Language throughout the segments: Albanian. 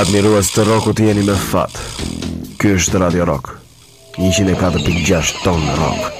Admirues të rockut jeni me fat. Ky është Radio Rock. 104.6 ton rock.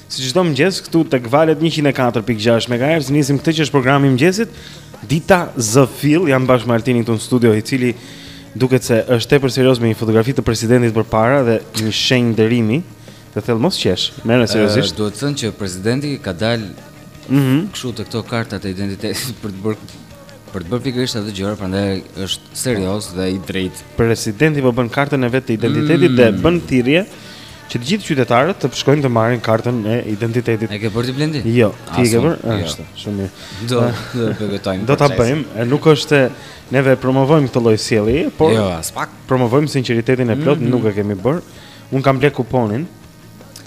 Si çdo mëngjes këtu tek valët 104.6 MHz nisim këtë që është programi i mëngjesit. Dita zë fill, jam bashkë me Altinin këtu në studio, i cili duket se është tepër serioz me një fotografi të presidentit përpara dhe një shenjë nderimi. Të thellë mos qesh. Merre seriozisht. Duhet thënë që presidenti ka dalë Mhm. Mm Kështu te këto kartat e identitetit për të bërë për të bërë pikërisht ato gjëra, prandaj është serioz dhe i drejtë. Presidenti po bën kartën e vet të identitetit mm. dhe bën thirrje Që të gjithë qytetarët të shkojnë të marrin kartën e identitetit. E ke bërë ti Blendi? Jo, ti e ke bërë? Jo. Është, shumë mirë. Do të përgatojmë. Do ta bëjmë. Nuk është neve promovojmë këtë lloj sjellje, por jo, aspak. Promovojmë sinqeritetin e plotë, mm -hmm. nuk e kemi bërë. Unë kam blerë kuponin.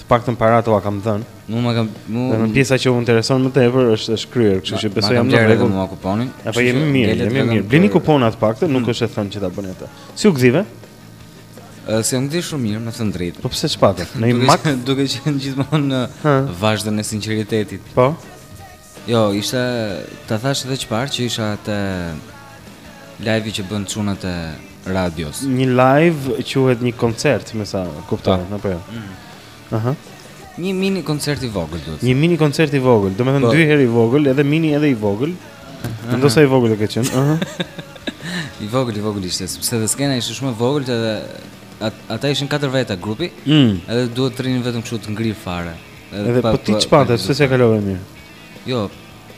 Të paktën paratë ua kam dhënë. Mu ma kam mu Dhe pjesa që u intereson më tepër është është kryer, kështu që besoj jam në rregull. Ma kam kuponin. Apo jemi mirë, jemi mirë. Blini kuponat të paktën, nuk mhm. është e thënë që ta bëni atë. Si u gdhive? S'jam gdhirë shumë mirë, me thënë të drejtën. Po pse ç'pate? Në një mak duke qenë gjithmonë në vazhdën e sinqeritetit. Po. Jo, isha, ta thashë edhe parë që isha te live-i që bënë çunat e radios. Një live quhet një koncert, me sa kuptoj, apo jo? Mm. Aha. Një mini koncert i vogël quhet. Një mini koncert i vogël, domethënë po. dy herë i vogël, edhe mini edhe i vogël. Po sa i vogël do ketë qenë. Aha. I vogël, i vogël ishte, sepse dhe skena ishte shumë e vogël edhe at, ata ishin katër veta grupi. Mm. Edhe duhet të rrinin vetëm kështu të ngrirë fare. Edhe, edhe pa, po ti ç'pate, pse s'e kalove mirë? Jo,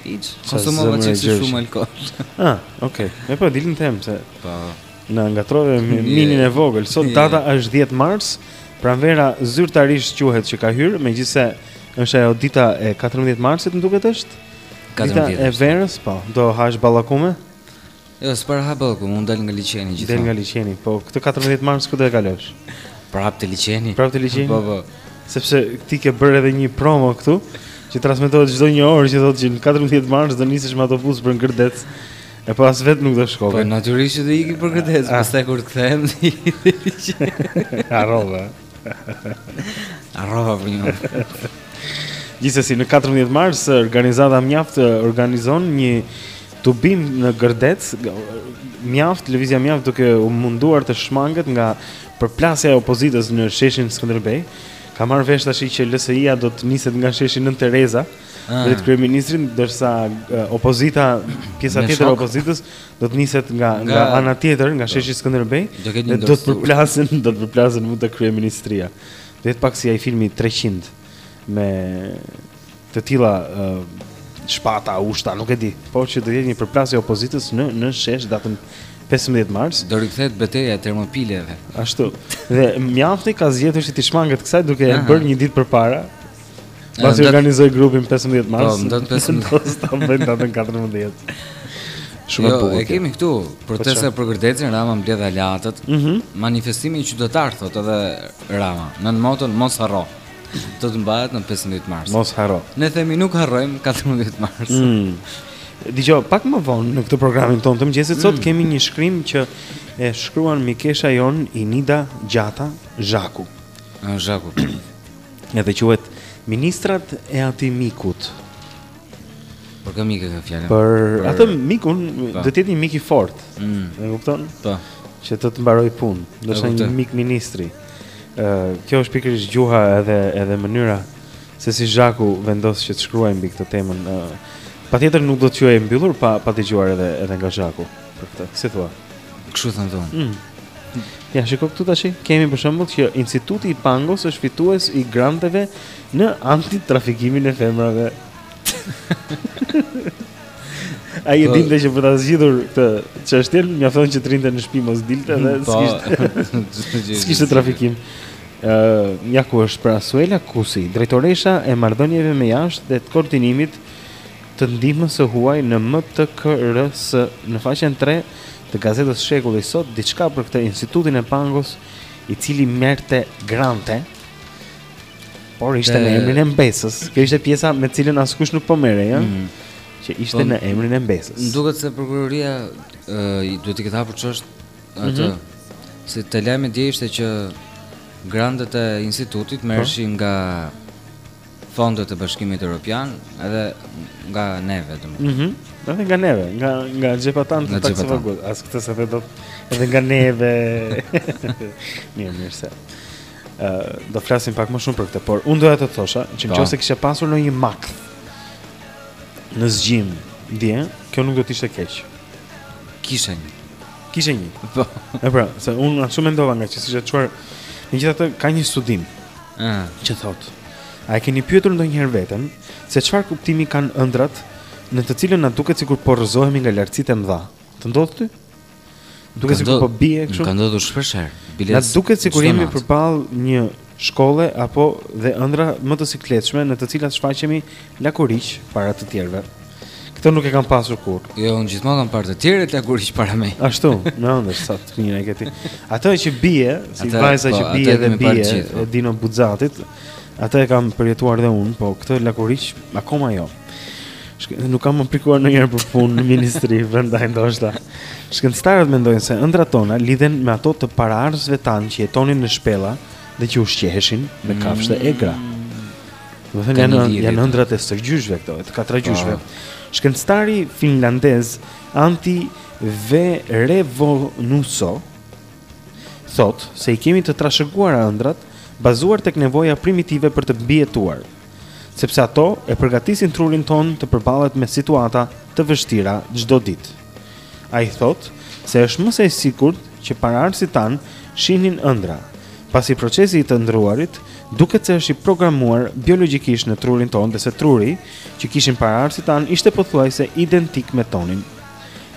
hiç. Konsumova çik si shumë alkool. ah, okay. Ne po dilnim them se. Po. Na ngatrove me minin e vogël. Sot yeah. data është 10 mars. Pranvera zyrtarisht quhet që ka hyrë, megjithëse është ajo dita e 14 marsit, më duket është. 14. Dita e verës, po. Do hash ballakume? Jo, s'para ha ballakume, po unë dal nga liqeni gjithmonë. Del nga liqeni, po. Këtë 14 mars ku do e kalosh? Prap te liqeni. Prap te liqeni. Po, po. Sepse ti ke bërë edhe një promo këtu që transmetohet çdo një orë që thotë që në 14 mars do nisesh me autobus për në Gërdec. E po as vetë nuk do shkoj. Po natyrisht që do ikim për Gërdec, ah. pastaj kur të kthehem. Harrova. Harrova për një. Gjithsesi në 14 mars organizata Mjaft organizon një tubim në Gërdec. Mjaft, lëvizja Mjaft duke u munduar të shmanget nga përplasja e opozitës në sheshin Skënderbej. Kam marrë vesh tash që LSI-ja do të niset nga sheshi Nënë Tereza. Ah. Drejt kryeministrit, ndërsa eh, opozita, pjesa Me tjetër e shok. opozitës do të niset nga nga Nga- Po. ana tjetër, nga sheshi Skënderbej, Do ketë një dhe do të ndërthurje. përplasen, do të përplasen mu te kryeministria. Do jetë pak si ai filmi 300 me të tilla eh, shpata, ushta, nuk e di, por që do jetë një përplasje e opozitës në në shesh datën 15 mars. Do rikthehet beteja e Termopileve. Ashtu. Dhe Mjafti ka zgjedhur që t'i shmanget kësaj duke e Aha. bërë një ditë përpara Pasi organizoi grupin 15 mars. Po, në datë 15. Do ta bëjnë datën 14. Shumë jo, e bukur. E kemi këtu po protesta për Gërdecin, Rama mbledh aleatët. Mm -hmm. Manifestimi qytetar thotë edhe Rama, nën moton mos harro. Do të mbahet në 15 mars. Mos harro. Ne themi nuk harrojmë 14 mars. Mm. Di që pak më vonë në këtë programin tonë të mëngjesit mm. sot mhm. kemi një shkrim që e shkruan mikesha jonë Inida Gjata Zhaku. Zhaku. Edhe quhet ministrat e atij mikut. Për kë mik e ka fjalën? Për, për atë mikun pra. Po. do të jetë një mik i fortë. Mm. E kupton? Po. Që të të mbarojë punë, do një mik ministri. Ë, uh, kjo është pikërisht gjuha edhe edhe mënyra se si Zhaku vendos që të shkruajë mbi këtë temën. Uh, Patjetër nuk do të quhej e mbyllur pa pa dëgjuar edhe edhe nga Zhaku. për këtë. Si thua? Kështu thënë thonë. Mm. Ja, shiko këtu tash, kemi për shembull që Instituti i Pangos është fitues i granteve në antitrafikimin e femrave. Ai e po- dinte që për ta zgjidhur këtë çështje, mjafton që të rrinte në shtëpi mos dilte dhe po. s'kishte s'kishte trafikim. Ë, uh, ja ku është pra Suela Kusi, drejtoresha e marrëdhënieve me jashtë dhe të koordinimit të ndihmës së huaj në MTKRS në faqen tre të gazetës Shekulli sot diçka për këtë institutin e Pangos i cili merrte grante por ishte në emrin e mbesës. Kjo ishte pjesa me të cilën askush nuk po merrej, ëh. Mm. Që ishte po, në emrin e mbesës. Më duket se prokuroria duhet të ketë hapur çështje atë. Mm -hmm. Se te lajmet dje ishte që grantet e institutit po. merreshin nga fondet e Bashkimit Evropian edhe nga neve domethënë. Mhm. Mm edhe nga neve, nga nga xhepat tanë të taksave. As këtë se vetë edhe nga neve. mirë, mirë se. Ë uh, do flasim pak më shumë për këtë, por unë doja të thosha që po. nëse kishe pasur një makth në zgjim dje, kjo nuk do të ishte keq. Kisha një. Kisha një. Po. E pra, se unë ashtu mendova ngaqë s'ishe çuar, megjithatë ka një studim. Ah, që thot. A e keni pyetur ndonjëherë veten se çfarë kuptimi kanë ëndrrat në të cilën na duket sikur po rrëzohemi nga lartësitë e mëdha? Të ndodh ty? Duket si po bie kështu. Ka ndodhur shpesh herë. Biles. Na duket sikur jemi përballë një shkolle apo dhe ëndra më të sikletshme në të cilat shfaqemi lakuriq para të tjerëve. Këtë nuk e kam pasur kurrë. Jo, unë gjithmonë kam parë të tjerët lakuriq para meje. Ashtu, në ëndër sa të mirë e ke ti. Ato që bie, si ajo, vajza po, që bie dhe bie po. e Dino Buxhatit, atë e kam përjetuar dhe unë, po këtë lakuriq akoma jo. Shke, nuk kam aplikuar ndonjëherë për punë në ministri, prandaj ndoshta. Shkencëtarët mendojnë se ëndrrat tona lidhen me ato të paraardhësve tanë që jetonin në shpella dhe që ushqeheshin me kafshë egra. Mm. Domethënë janë janë ëndrat e stërgjyshve këto, të katragjyshve. Po. Shkencëtari finlandez Antti Revonsuo thot se i kemi të trashëguara ëndrat bazuar tek nevoja primitive për të mbijetuar, sepse ato e përgatisin trurin tonë të përballet me situata të vështira çdo ditë. Ai thotë se është më se e sigurt që paraardhësit tanë shihnin ëndrra, pasi procesi i të ëndrruarit duket se është i programuar biologjikisht në trurin tonë dhe se truri që kishin paraardhësit tanë ishte pothuajse identik me tonin.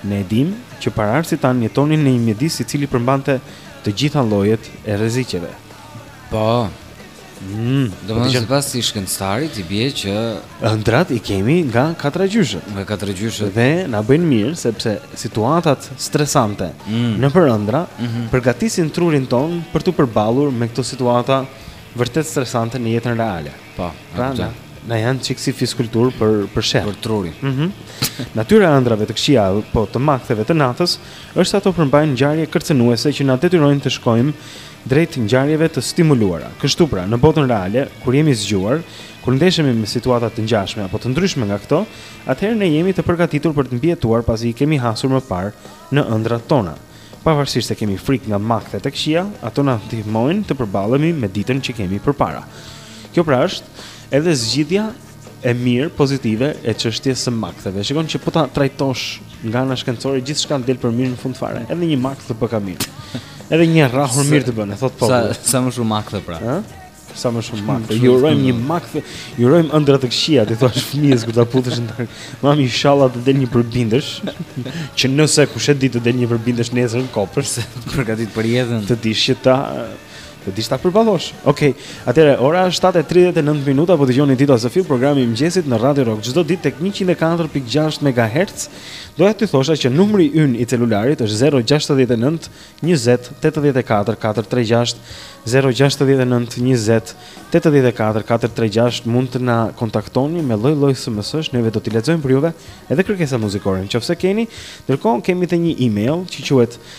Ne dimë që paraardhësit tanë jetonin në një mjedis i cili përmbante të gjitha llojet e rreziqeve. Po, Mm, do të thotë sipas shkencëtarit i bie që ëndrat i kemi nga katragjyshët. Nga katragjyshët dhe na bëjnë mirë sepse situatat stresante mm. nëpër ëndra mm -hmm. përgatisin trurin tonë për t'u përballur me këto situata vërtet stresante në jetën reale. Po, pra na, na janë çik si fizkulturë për për sheh. Për trurin. Mhm. Mm Natyra e ëndrave të këqija, apo të maktheve të natës, është se ato përmbajnë ngjarje kërcënuese që na detyrojnë të shkojmë drejt ngjarjeve të stimuluara. Kështu pra, në botën reale, kur jemi zgjuar, kur ndeshemi me situata të ngjashme apo të ndryshme nga këto, atëherë ne jemi të përgatitur për të mbijetuar pasi i kemi hasur më parë në ëndrrat tona. Pavarësisht se kemi frikë nga makthet e këqija, ato na ndihmojnë të përballemi me ditën që kemi përpara. Kjo pra është edhe zgjidhja e mirë, pozitive e çështjes së maktheve. Shikon që po ta trajtosh nga ana shkencore gjithçka del për mirë në fund fare. Edhe një makth të bëka mirë. Edhe një rrahur mirë të bën, thot populli. Sa sa më shumë makthe pra. Ë? Sa më shumë makthe. Ju urojmë një makth, ju urojmë ëndra të këqija, t'i thuash fëmijës kur ta puthësh në darkë. Mami inshallah të del një përbindësh. që nëse kush e di të del një përbindësh nesër në kopsht, përgatit për jetën. Të dish që ta Të dish ta përballosh. Okej. Okay. Atëherë ora është 7:39 minuta, po dëgjoni Dita zë fill, programi i mëngjesit në Radio Rock çdo ditë tek 104.6 MHz. Doja të thosha që numri ynë i celularit është 069 20 84 436 069 20 84 436 mund të na kontaktoni me lloj-lloj SMS-sh, neve do t'i lexojmë për juve edhe kërkesa muzikore në qoftë se keni, ndërkohë kemi edhe një email që quhet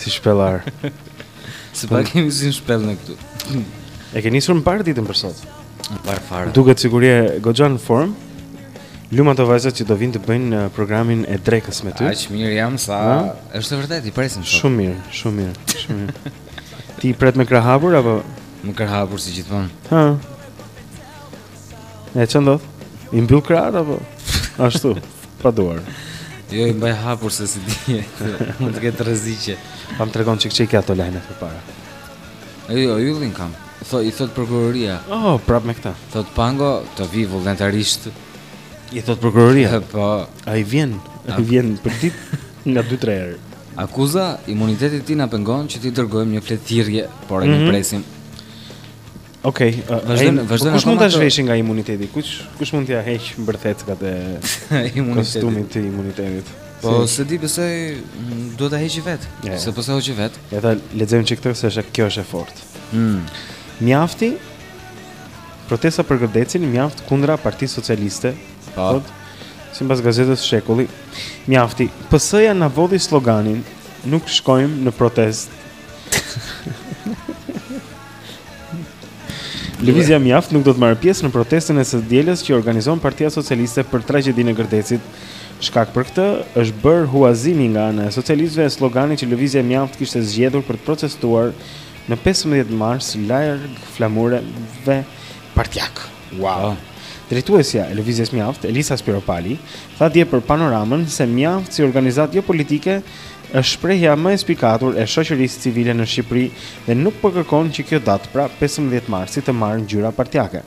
Si shpellar. Se pa kemi si në shpellë në këtu. E ke nisur mbarë ditën për sot. Mbarë fare. Duket sikur je goxha në formë. Lum ato vajzat që do vijnë të bëjnë uh, programin e drekës me ty. Aq mirë jam sa ha? Është vërtet, i presim sot. Shumë mirë, shumë mirë, shumë mirë. Ti i pret me krahë hapur apo me krahë hapur si gjithmonë? Ha. E ça do? I mbyll krahët apo ashtu, pa duar. Jo, i mbaj hapur se s'i dihet. Mund të ketë rreziqe. Pa m'trego një çik ato lajme përpara. Ai jo, yllin kam. Tho i thotë prokuroria. Oh, prap me këtë. Thotë Pango, të vijë vullnetarisht. I thotë prokuroria. Po. Ai vjen, ai vjen për ditë nga 2-3 herë. Akuza, imuniteti ti na pengon që t'i dërgojmë një fletëthirrje, por e mm -hmm. presim. Okej, okay, uh, vazhdojmë, po vazhdojmë. Kush mund ta zhveshë nga imuniteti? Kush kush mund t'ia heqë mbërtheckat e imunitetit? Kostumit të imunitetit. Po si? S'e di pse duhet ta heqë vetë, yeah. se po s'e hoqi vetë. Ja ta lexojmë çik këtë se është kjo është e fortë. Mm. Mjafti protesta për Gërdecin mjaft kundra Partisë Socialiste. Po. Thotë, sipas gazetës Shekulli, mjafti PS-ja na vodhi sloganin nuk shkojmë në protestë. Lëvizja Mjaft nuk do të marrë pjesë në protestën e së dielës që organizon Partia Socialiste për tragjedinë e Gërdecit. Shkak për këtë është bërë huazimi nga ana e socialistëve e sloganit që Lëvizja Mjaft kishte zgjedhur për të protestuar në 15 mars larg flamujve partiakë. Wow. Oh. Drejtuesja e Lëvizjes Mjaft, Elisa Spiropali, tha dje për Panoramën se Mjaft si organizatë jopolitike Është shprehja më e spikatur e shoqërisë civile në Shqipëri dhe nuk po kërkon që kjo datë, pra pesëmbëdhjetë marsi të marrë ngjyra partiake.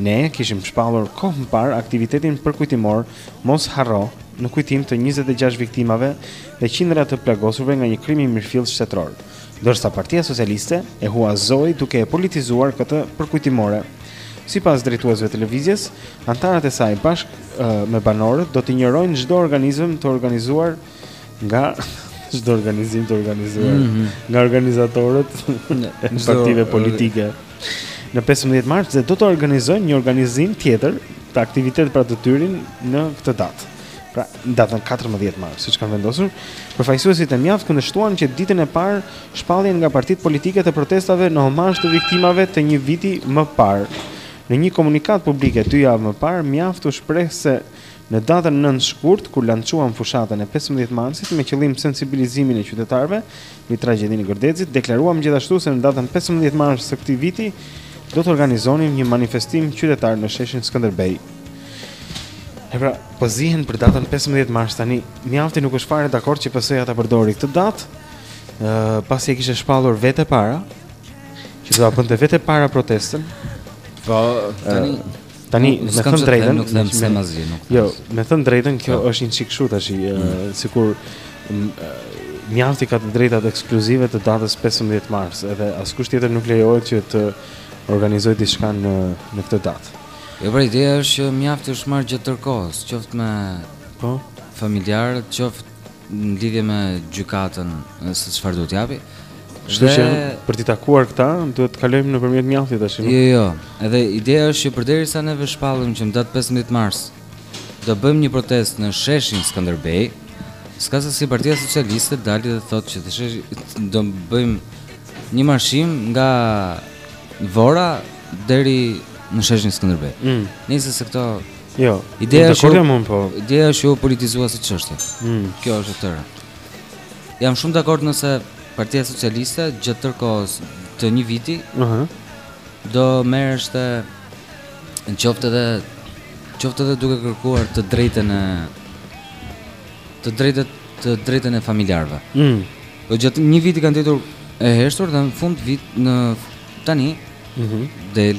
Ne kishim shpallur kohë më parë aktivitetin përkujtimor Mos harro, në kujtim të njëzet e gjashtë viktimave dhe qindra të plagosurve nga një krim i mirëfilltë shtetëror, ndërsa Partia Socialiste e huazoi duke e politizuar këtë përkujtimore. Sipas drejtuesve të lëvizjes, anëtarët e saj bashkë me banorët do të injorojnë çdo organizëm të organizuar Nga çdo organizim të organizuar mm -hmm. nga organizatorët e partive politike. Në 15 mars dhe do të organizojnë një organizim tjetër të aktivitet për ata të tyrin në këtë datë. Pra, datën 14 mars, siç kanë vendosur, përfaqësuesit e mjaft kundërshtuan që ditën e parë shpalljen nga partitë politike të protestave në homazh të viktimave të një viti më parë. Në një komunikat publik dy javë më parë, mjaft u shpreh se Në datën nëntë shkurt, kur lançuam fushatën e pesëmbëdhjetë marsit me qëllim sensibilizimin e qytetarëve mbi tragjedinë e Gërdecit, deklaruam gjithashtu se në datën pesëmbëdhjetë mars të këtij viti do të organizonim një manifestim qytetar në sheshin Skënderbej. E pra, po zihen për datën 15 mars tani. Mjafti nuk është fare dakord që PS-ja ta përdori këtë datë, ë pasi e kishte shpallur vetë e para, që do ta bënte vetë e para protestën. Po, tani Tani, me thënë të drejtën, nuk them se më zgjë, nuk. Jo, me thënë drejtën, kjo po. është një çik kështu tash, mm. sikur mjafti ka të drejtat ekskluzive të datës 15 mars, edhe askush tjetër nuk lejohet që të organizojë diçka në në këtë datë. Jo, por ideja është që mjafti është marrë gjatë tërë kohës, qoftë me po familjarët, qoftë në lidhje me gjykatën se çfarë duhet të japi. Kështu që për t'i takuar këta duhet të kalojmë nëpërmjet mjaftit tash. Jo, jo. Edhe ideja është që përderisa neve shpallim që në datë 15 mars do bëjmë një protestë në sheshin Skënderbej, s'ka se si Partia Socialiste del edhe thotë që të shesh, do bëjmë një marshim nga Vora deri në sheshin Skënderbej. Mm. Nëse se këto Jo, ideja është që mund po. Ideja është që u politizua si çështje. Mm. Kjo është e tëra. Jam shumë dakord nëse Partia Socialiste gjatë tërë kohës të një viti, ëh, uh -huh. do merreshte qoftë edhe qoftë edhe duke kërkuar të drejtën e të drejtën të drejtën e familjarëve. Ëh. Mm. Po gjatë një viti ka ndejtur e heshtur dhe në fund vit në tani, ëh, uh -huh. del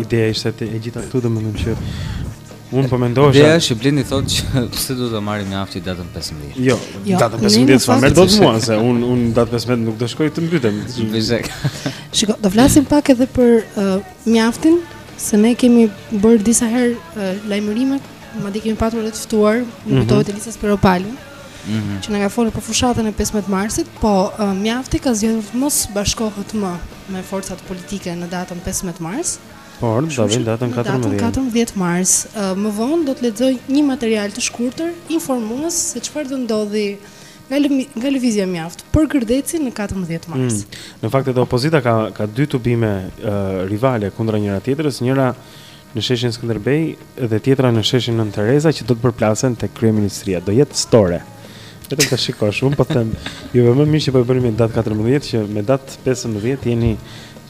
Ideja ishte e gjitha këtu domethënë që Unë po mendoj se Desh Blendi thotë që pse do ta marri mjafti datën 15. Jo, jo datën 15 s'ma merr dot mua se unë unë datën 15 nuk do shkoj të mbytem. Shiko, do flasim pak edhe për uh, mjaftin se ne kemi bërë disa herë uh, lajmërime, madje kemi patur edhe të ftuar më mhm. kujtohet mm -hmm. Elisa Spiropali. Mm -hmm. Që na ka folur për fushatën e 15 marsit, po uh, mjafti ka zgjedhur të mos bashkohet më me forcat politike në datën 15 mars. Por, do vijë data 14. Datën 14 mars, më vonë do të lexoj një material të shkurtër informues se çfarë do ndodhi nga nga lëvizja Mjaft për Gërdecin në 14 mars. Mm. Në fakt edhe opozita ka ka dy tubime uh, rivale kundra njëra tjetrës, njëra në sheshin Skënderbej dhe tjetra në sheshin Nënë Tereza që do të përplasen tek kryeministria. Do jetë store. Vetëm ta shikosh, unë po them, ju vë më mirë që po e bëni me datë 14 që me datë 15 jeni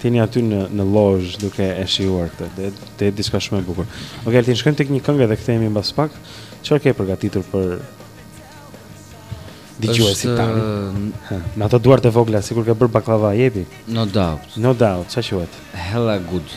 jeni aty në në lozh duke e shijuar këtë. Dhe të jetë diçka shumë e bukur. Okej, okay, tani shkojmë tek një këngë dhe kthehemi mbas pak. Çfarë ke përgatitur për dëgjuesit tanë? Me ato duart e vogla sikur ke bërë baklava, jepi. No doubt. No doubt, çfarë quhet? Hella good.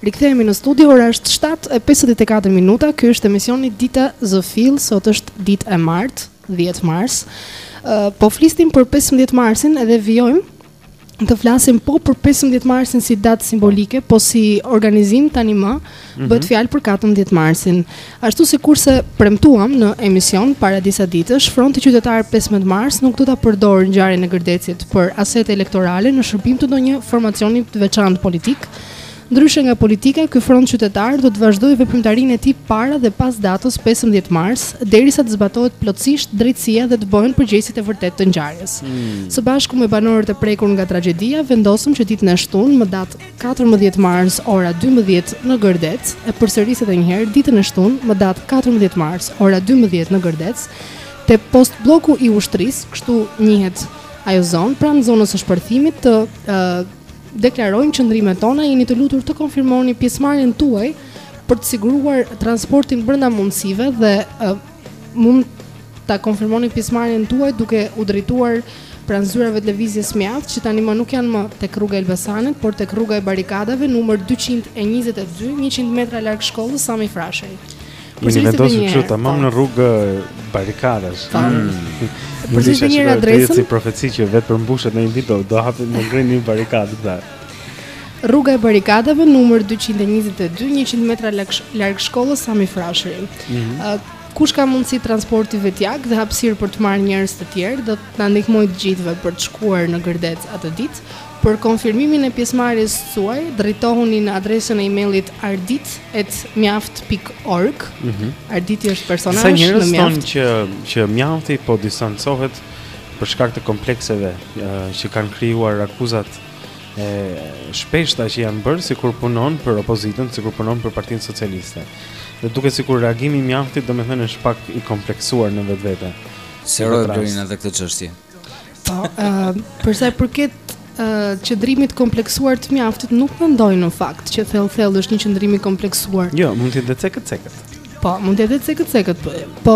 Rikthehemi në studio, ora është 7:54 minuta. Ky është emisioni Dita Zë Fill, sot është ditë e martë, 10 mars. Uh, po flisnim për 15 marsin edhe vijojmë të flasim po për 15 marsin si datë simbolike, po si organizim tani më, -hmm. Bëhet fjalë për 14 marsin. Ashtu sikurse premtuam në emision para disa ditësh, Fronti Qytetar 15 Mars nuk do ta përdorë ngjarjen e Gërdecit për asete elektorale në shërbim të ndonjë formacioni të veçantë politik. Ndryshe nga politika, ky front qytetar do të vazhdojë veprimtarinë e tij para dhe pas datës 15 mars, derisa të zbatohet plotësisht drejtësia dhe të bëhen përgjegjësit e vërtetë të ngjarjes. Hmm. Së bashku me banorët e prekur nga tragjedia, vendosëm që ditën e shtunë, më datë katërmbëdhjetë mars ora dymbëdhjetë në Gërdec e përsëris edhe një herë ditën e shtunë më datë katërmbëdhjetë mars ora dymbëdhjetë në Gërdec te postblloku i ushtrisë kështu njihet ajo zonë pranë zonës së shpërthimit të deklarojmë qëndrimet tona jeni të lutur të konfirmoni pjesëmarrjen tuaj për të siguruar transportin brenda mundësive dhe Mund ta konfirmoni pjesëmarrjen tuaj duke u drejtuar pranë zyrave të lëvizjes Mjaft që tani më nuk janë më tek rruga e Elbasanit, por tek rruga e Barrikadave numër 222, 100 metra larg shkollës Sami Frashëri. Unë i vendos që kështu ta mbajmë në rrugë barikadash. Po. Mm. Për të një adresën. Një profeci që vetëpërmbushet në një ditë do hapë në ngrenë një barikadë të Rruga e Barrikadave numër 222, 100 metra larg shkollës Sami Frashëri. Mm -hmm. Kush ka mundësi transporti vetjak dhe hapësirë për të marrë njerëz të tjerë, do të na ndihmojë të gjithëve për të shkuar në Gërdec atë ditë. Për konfirmimin e pjesëmarrjes suaj, drejtohuni në adresën e emailit ardit@mjaft.org. Mm -hmm. Arditi është personazh në Mjaft. Sa njerëz thonë që që Mjafti po distancohet për shkak të komplekseve uh, që kanë krijuar akuzat e shpeshta që janë bërë sikur punon për opozitën, sikur punon për Partinë Socialiste. Dhe duket sikur reagimi i mjaftit domethënë është pak i kompleksuar në vetvete. Sqaroje Blerina dhe këtë çështje. Po, uh, për sa i përket uh, qëndrimit kompleksuar të mjaftit, nuk mendoj në fakt që thellë thellë është një qëndrim i kompleksuar. Jo, mund të jetë cekët cekët. Po, mund të jetë cekët cekët. Po, po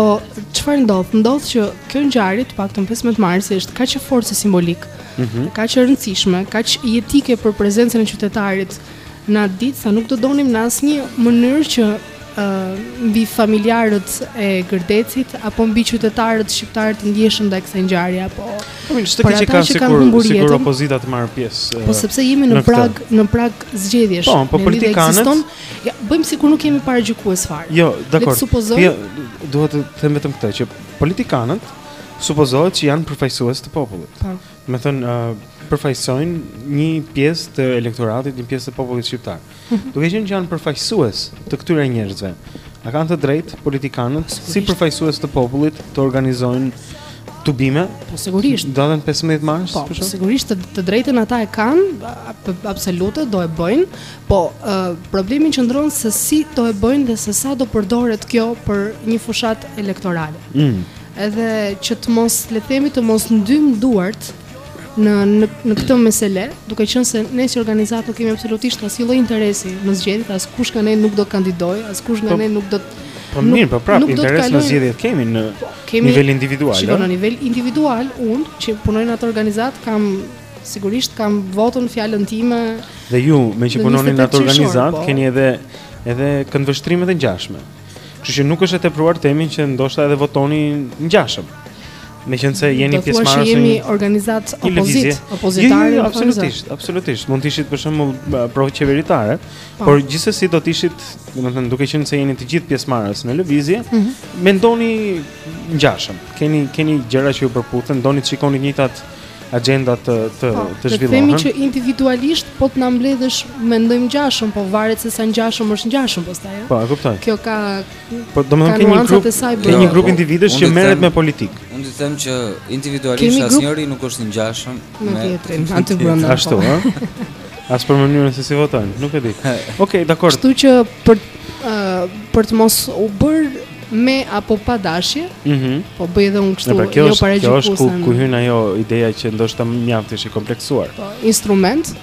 çfarë ndodh? Ndodh që kjo ngjarje të paktën 15 marsi është kaq e fortë si simbolikë. Mm -hmm. Kaq e rëndësishme, kaq jetike për prezencën e qytetarit në atë ditë, sa nuk do donim në asnjë mënyrë që ë uh, mbi familjarët e Gërdecit apo mbi qytetarët shqiptarë të ndjeshëm ndaj kësaj ngjarje apo Po mirë, çka ka sikur sikur opozita të marrë pjesë. Po sepse jemi në, në prag në prag zgjedhjesh. Po, po politikanët Ja, bëjmë sikur nuk jemi paragjykues fare. Jo, dakor. Le të supozojmë. Ja, duhet të them vetëm këtë që politikanët supozohet që janë përfaqësues të popullit. Po. Domethënë, uh, përfaqësojnë një pjesë të elektoratit, një pjesë të popullit shqiptar. Mhm. Duke qenë që janë përfaqësues të këtyre njerëzve, a kanë të drejtë politikanët si përfaqësues të popullit të organizojnë tubime? Po sigurisht. Datën 15 mars, po, për shkak. Po sigurisht të, të drejtën ata e kanë, absolutisht do e bëjnë, Po, problemi qëndron se si do e bëjnë dhe se sa do përdoret kjo për një fushatë elektorale. Mm. Edhe që të mos le të themi të mos ndyjmë duart në në, në këtë mesele, duke qenë se ne si organizatë nuk kemi absolutisht asnjë lloj interesi në zgjedhje, askush nga ne nuk do të kandidojë, askush nga po, ne nuk do të Po mirë, po prapë interes në zgjedhjet kemi në po, kemi, nivel individual. Shiko, në nivel individual, unë që punoj në atë organizatë kam Sigurisht kam votën fjalën time. Dhe ju, meqë punoni në atë organizatë, po. keni edhe edhe këndvështrime të ngjashme. Kështu që nuk është e tepruar të themi që ndoshta edhe votoni ngjashëm. Meqense jeni pjesëmarrës në jemi organizatë opozitë, opozitare. Jo, jo, absolutisht, absolutisht. Mund të ishit për shembull proqeveritare, po. por gjithsesi do të ishit, domethënë duke qenë se jeni të gjithë pjesëmarrës në lëvizje, mm -hmm. mendoni ngjashëm. Keni keni gjëra që ju përputhen, doni të shikoni të njëjtat agjenda të të po, të zhvillohen. Po, themi që individualisht po të na mbledhësh mendojmë ngjashëm, po varet se sa ngjashëm është ngjashëm pastaj. Po, e kuptoj. Kjo ka Po domethënë ke një grup, ke një grup individësh që merret me politikë. Unë të them që individualisht asnjëri nuk është i ngjashëm me tjetrin, aty brenda. Po. Ashtu, ëh. As për mënyrën se si votojnë, nuk e di. Okej, dakor. Kështu që për për të mos u bërë me apo pa dashje. Mhm. Mm po bëj edhe unë kështu, pra, jo paragjykuesen. Kjo është ku, ku hyn ajo ideja që ndoshta Mjaft është i kompleksuar. Po, instrument.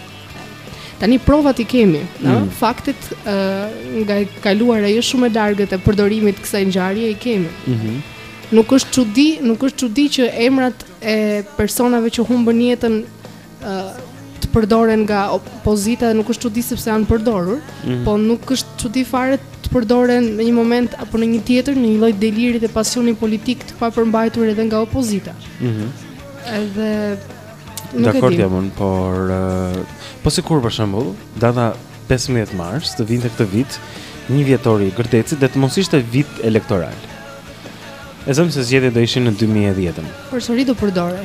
Tani provat i kemi, no? Mm. Faktet uh, nga e kaluara jo shumë e largët e përdorimit të kësaj ngjarje i kemi. Mhm. Mm nuk është çudi, nuk është çudi që emrat e personave që humbën jetën të përdoren nga opozita dhe nuk është çudi sepse janë përdorur, mm -hmm. po nuk është çudi fare të përdoren në një moment apo në një tjetër në një lloj deliri dhe pasioni politik të papërmbajtur edhe nga opozita. Mhm. Mm edhe nuk e di. Dakor jam, por uh, po sikur për shembull, data 15 mars të vinte këtë vit një vjetori i Gërdecit dhe të mos ishte vit elektoral. E zëmë se zgjedhjet do ishin në 2010-ën. Përsëri do përdorej.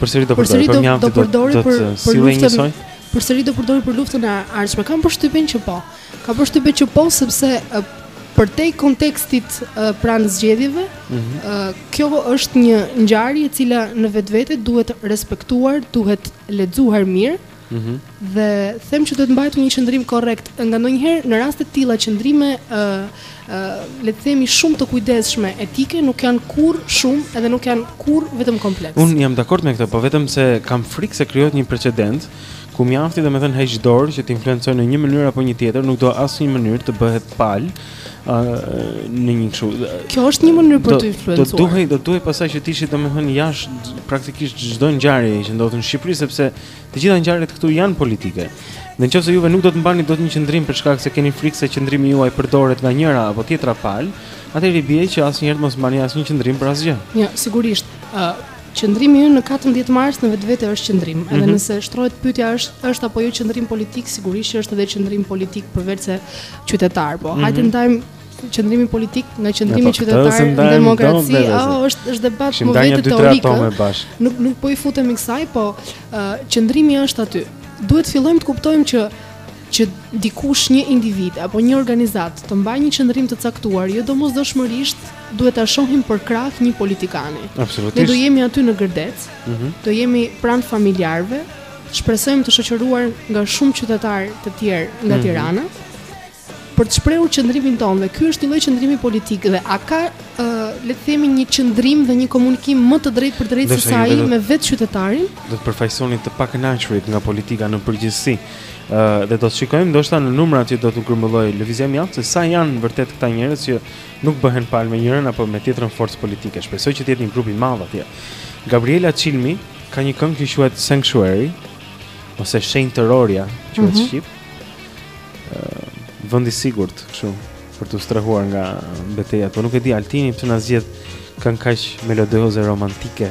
Përsëri do përdorej për një do përdorej për për luftën. Përsëri do përdorej për luftën e ardhshme. Kam përshtypjen që po. Kam përshtypjen që po sepse përtej kontekstit pranë zgjedhjeve, mm -hmm. kjo është një ngjarje e cila në vetvete duhet respektuar, duhet lexuar mirë. Mhm. Dhe them që duhet mbajtur një qëndrim korrekt, nga ndonjëherë në raste të tilla qëndrime ë ë le të themi shumë të kujdesshme etike nuk janë kurrë shumë edhe nuk janë kurrë vetëm kompleks. Un jam dakord me këtë, po vetëm se kam frikë se krijohet një precedent ku Mjafti domethënë heq dorë që të influencojë në një mënyrë apo një tjetër, nuk do asnjë mënyrë të bëhet palë në një kështu. Kjo është një mënyrë për të influencuar. Do të duhej, do të duhej pastaj që t'ishit domethënë jashtë praktikisht çdo ngjarje që ndodh në Shqipëri sepse të gjitha ngjarjet këtu janë politike. Në qoftë se juve nuk do të mbani dot një qendrim për shkak se keni frikë se qendrimi juaj përdoret nga njëra apo tjetra palë, atëherë i bie që asnjëherë mos mbani asnjë qendrim për asgjë. Jo, sigurisht. Ë, uh, Qëndrimi ynë në katërmbëdhjetë mars në vetvete është qëndrim. Edhe mm -hmm. nëse shtrohet pyetja është është apo jo qëndrim politik, sigurisht që është edhe qëndrim politik përveçse qytetar, po. Mm -hmm. Hajt ta ndajmë qëndrimi politik nga qëndrimi po, qytetar në demokraci, a është është debat më vete teorik. Nuk nuk po i futemi kësaj, po uh, qëndrimi është aty. Duhet fillojmë të kuptojmë që Që dikush, një individ apo një organizatë të mbajë një qëndrim të caktuar, jo domosdoshmërisht duhet ta shohim përkrah një politikani. Absolutisht. Ne do jemi aty në Gërdec, mm -hmm. do jemi pranë familjarëve, shpresojmë të shoqëruar nga shumë qytetarë të tjerë nga mhm. Tirana. Mm -hmm për të shprehur qëndrimin tonë dhe ky është një lloj qëndrimi politik dhe a ka uh, le të themi një qëndrim dhe një komunikim më të drejtpërdrejtë sesa ai me vetë qytetarin do të përfaqësoni të pakënaqurit nga politika në përgjithësi Uh, dhe do të shikojmë ndoshta në numrat që do të grumbullojë Lëvizja Mjaft se sa janë vërtet këta njerëz që nuk bëhen palë me njërën apo me tjetrën forcë politike. Shpresoj që të jetë një grup i madh atje. Gabriela Çilmi ka një këngë që quhet Sanctuary ose Shenjtërorja, që është mm -hmm. shqip. Uh, vend i sigurt kështu për t'u strehuar nga betejat, por nuk e di Altini pse na zgjedh këngë kaq melodioze romantike.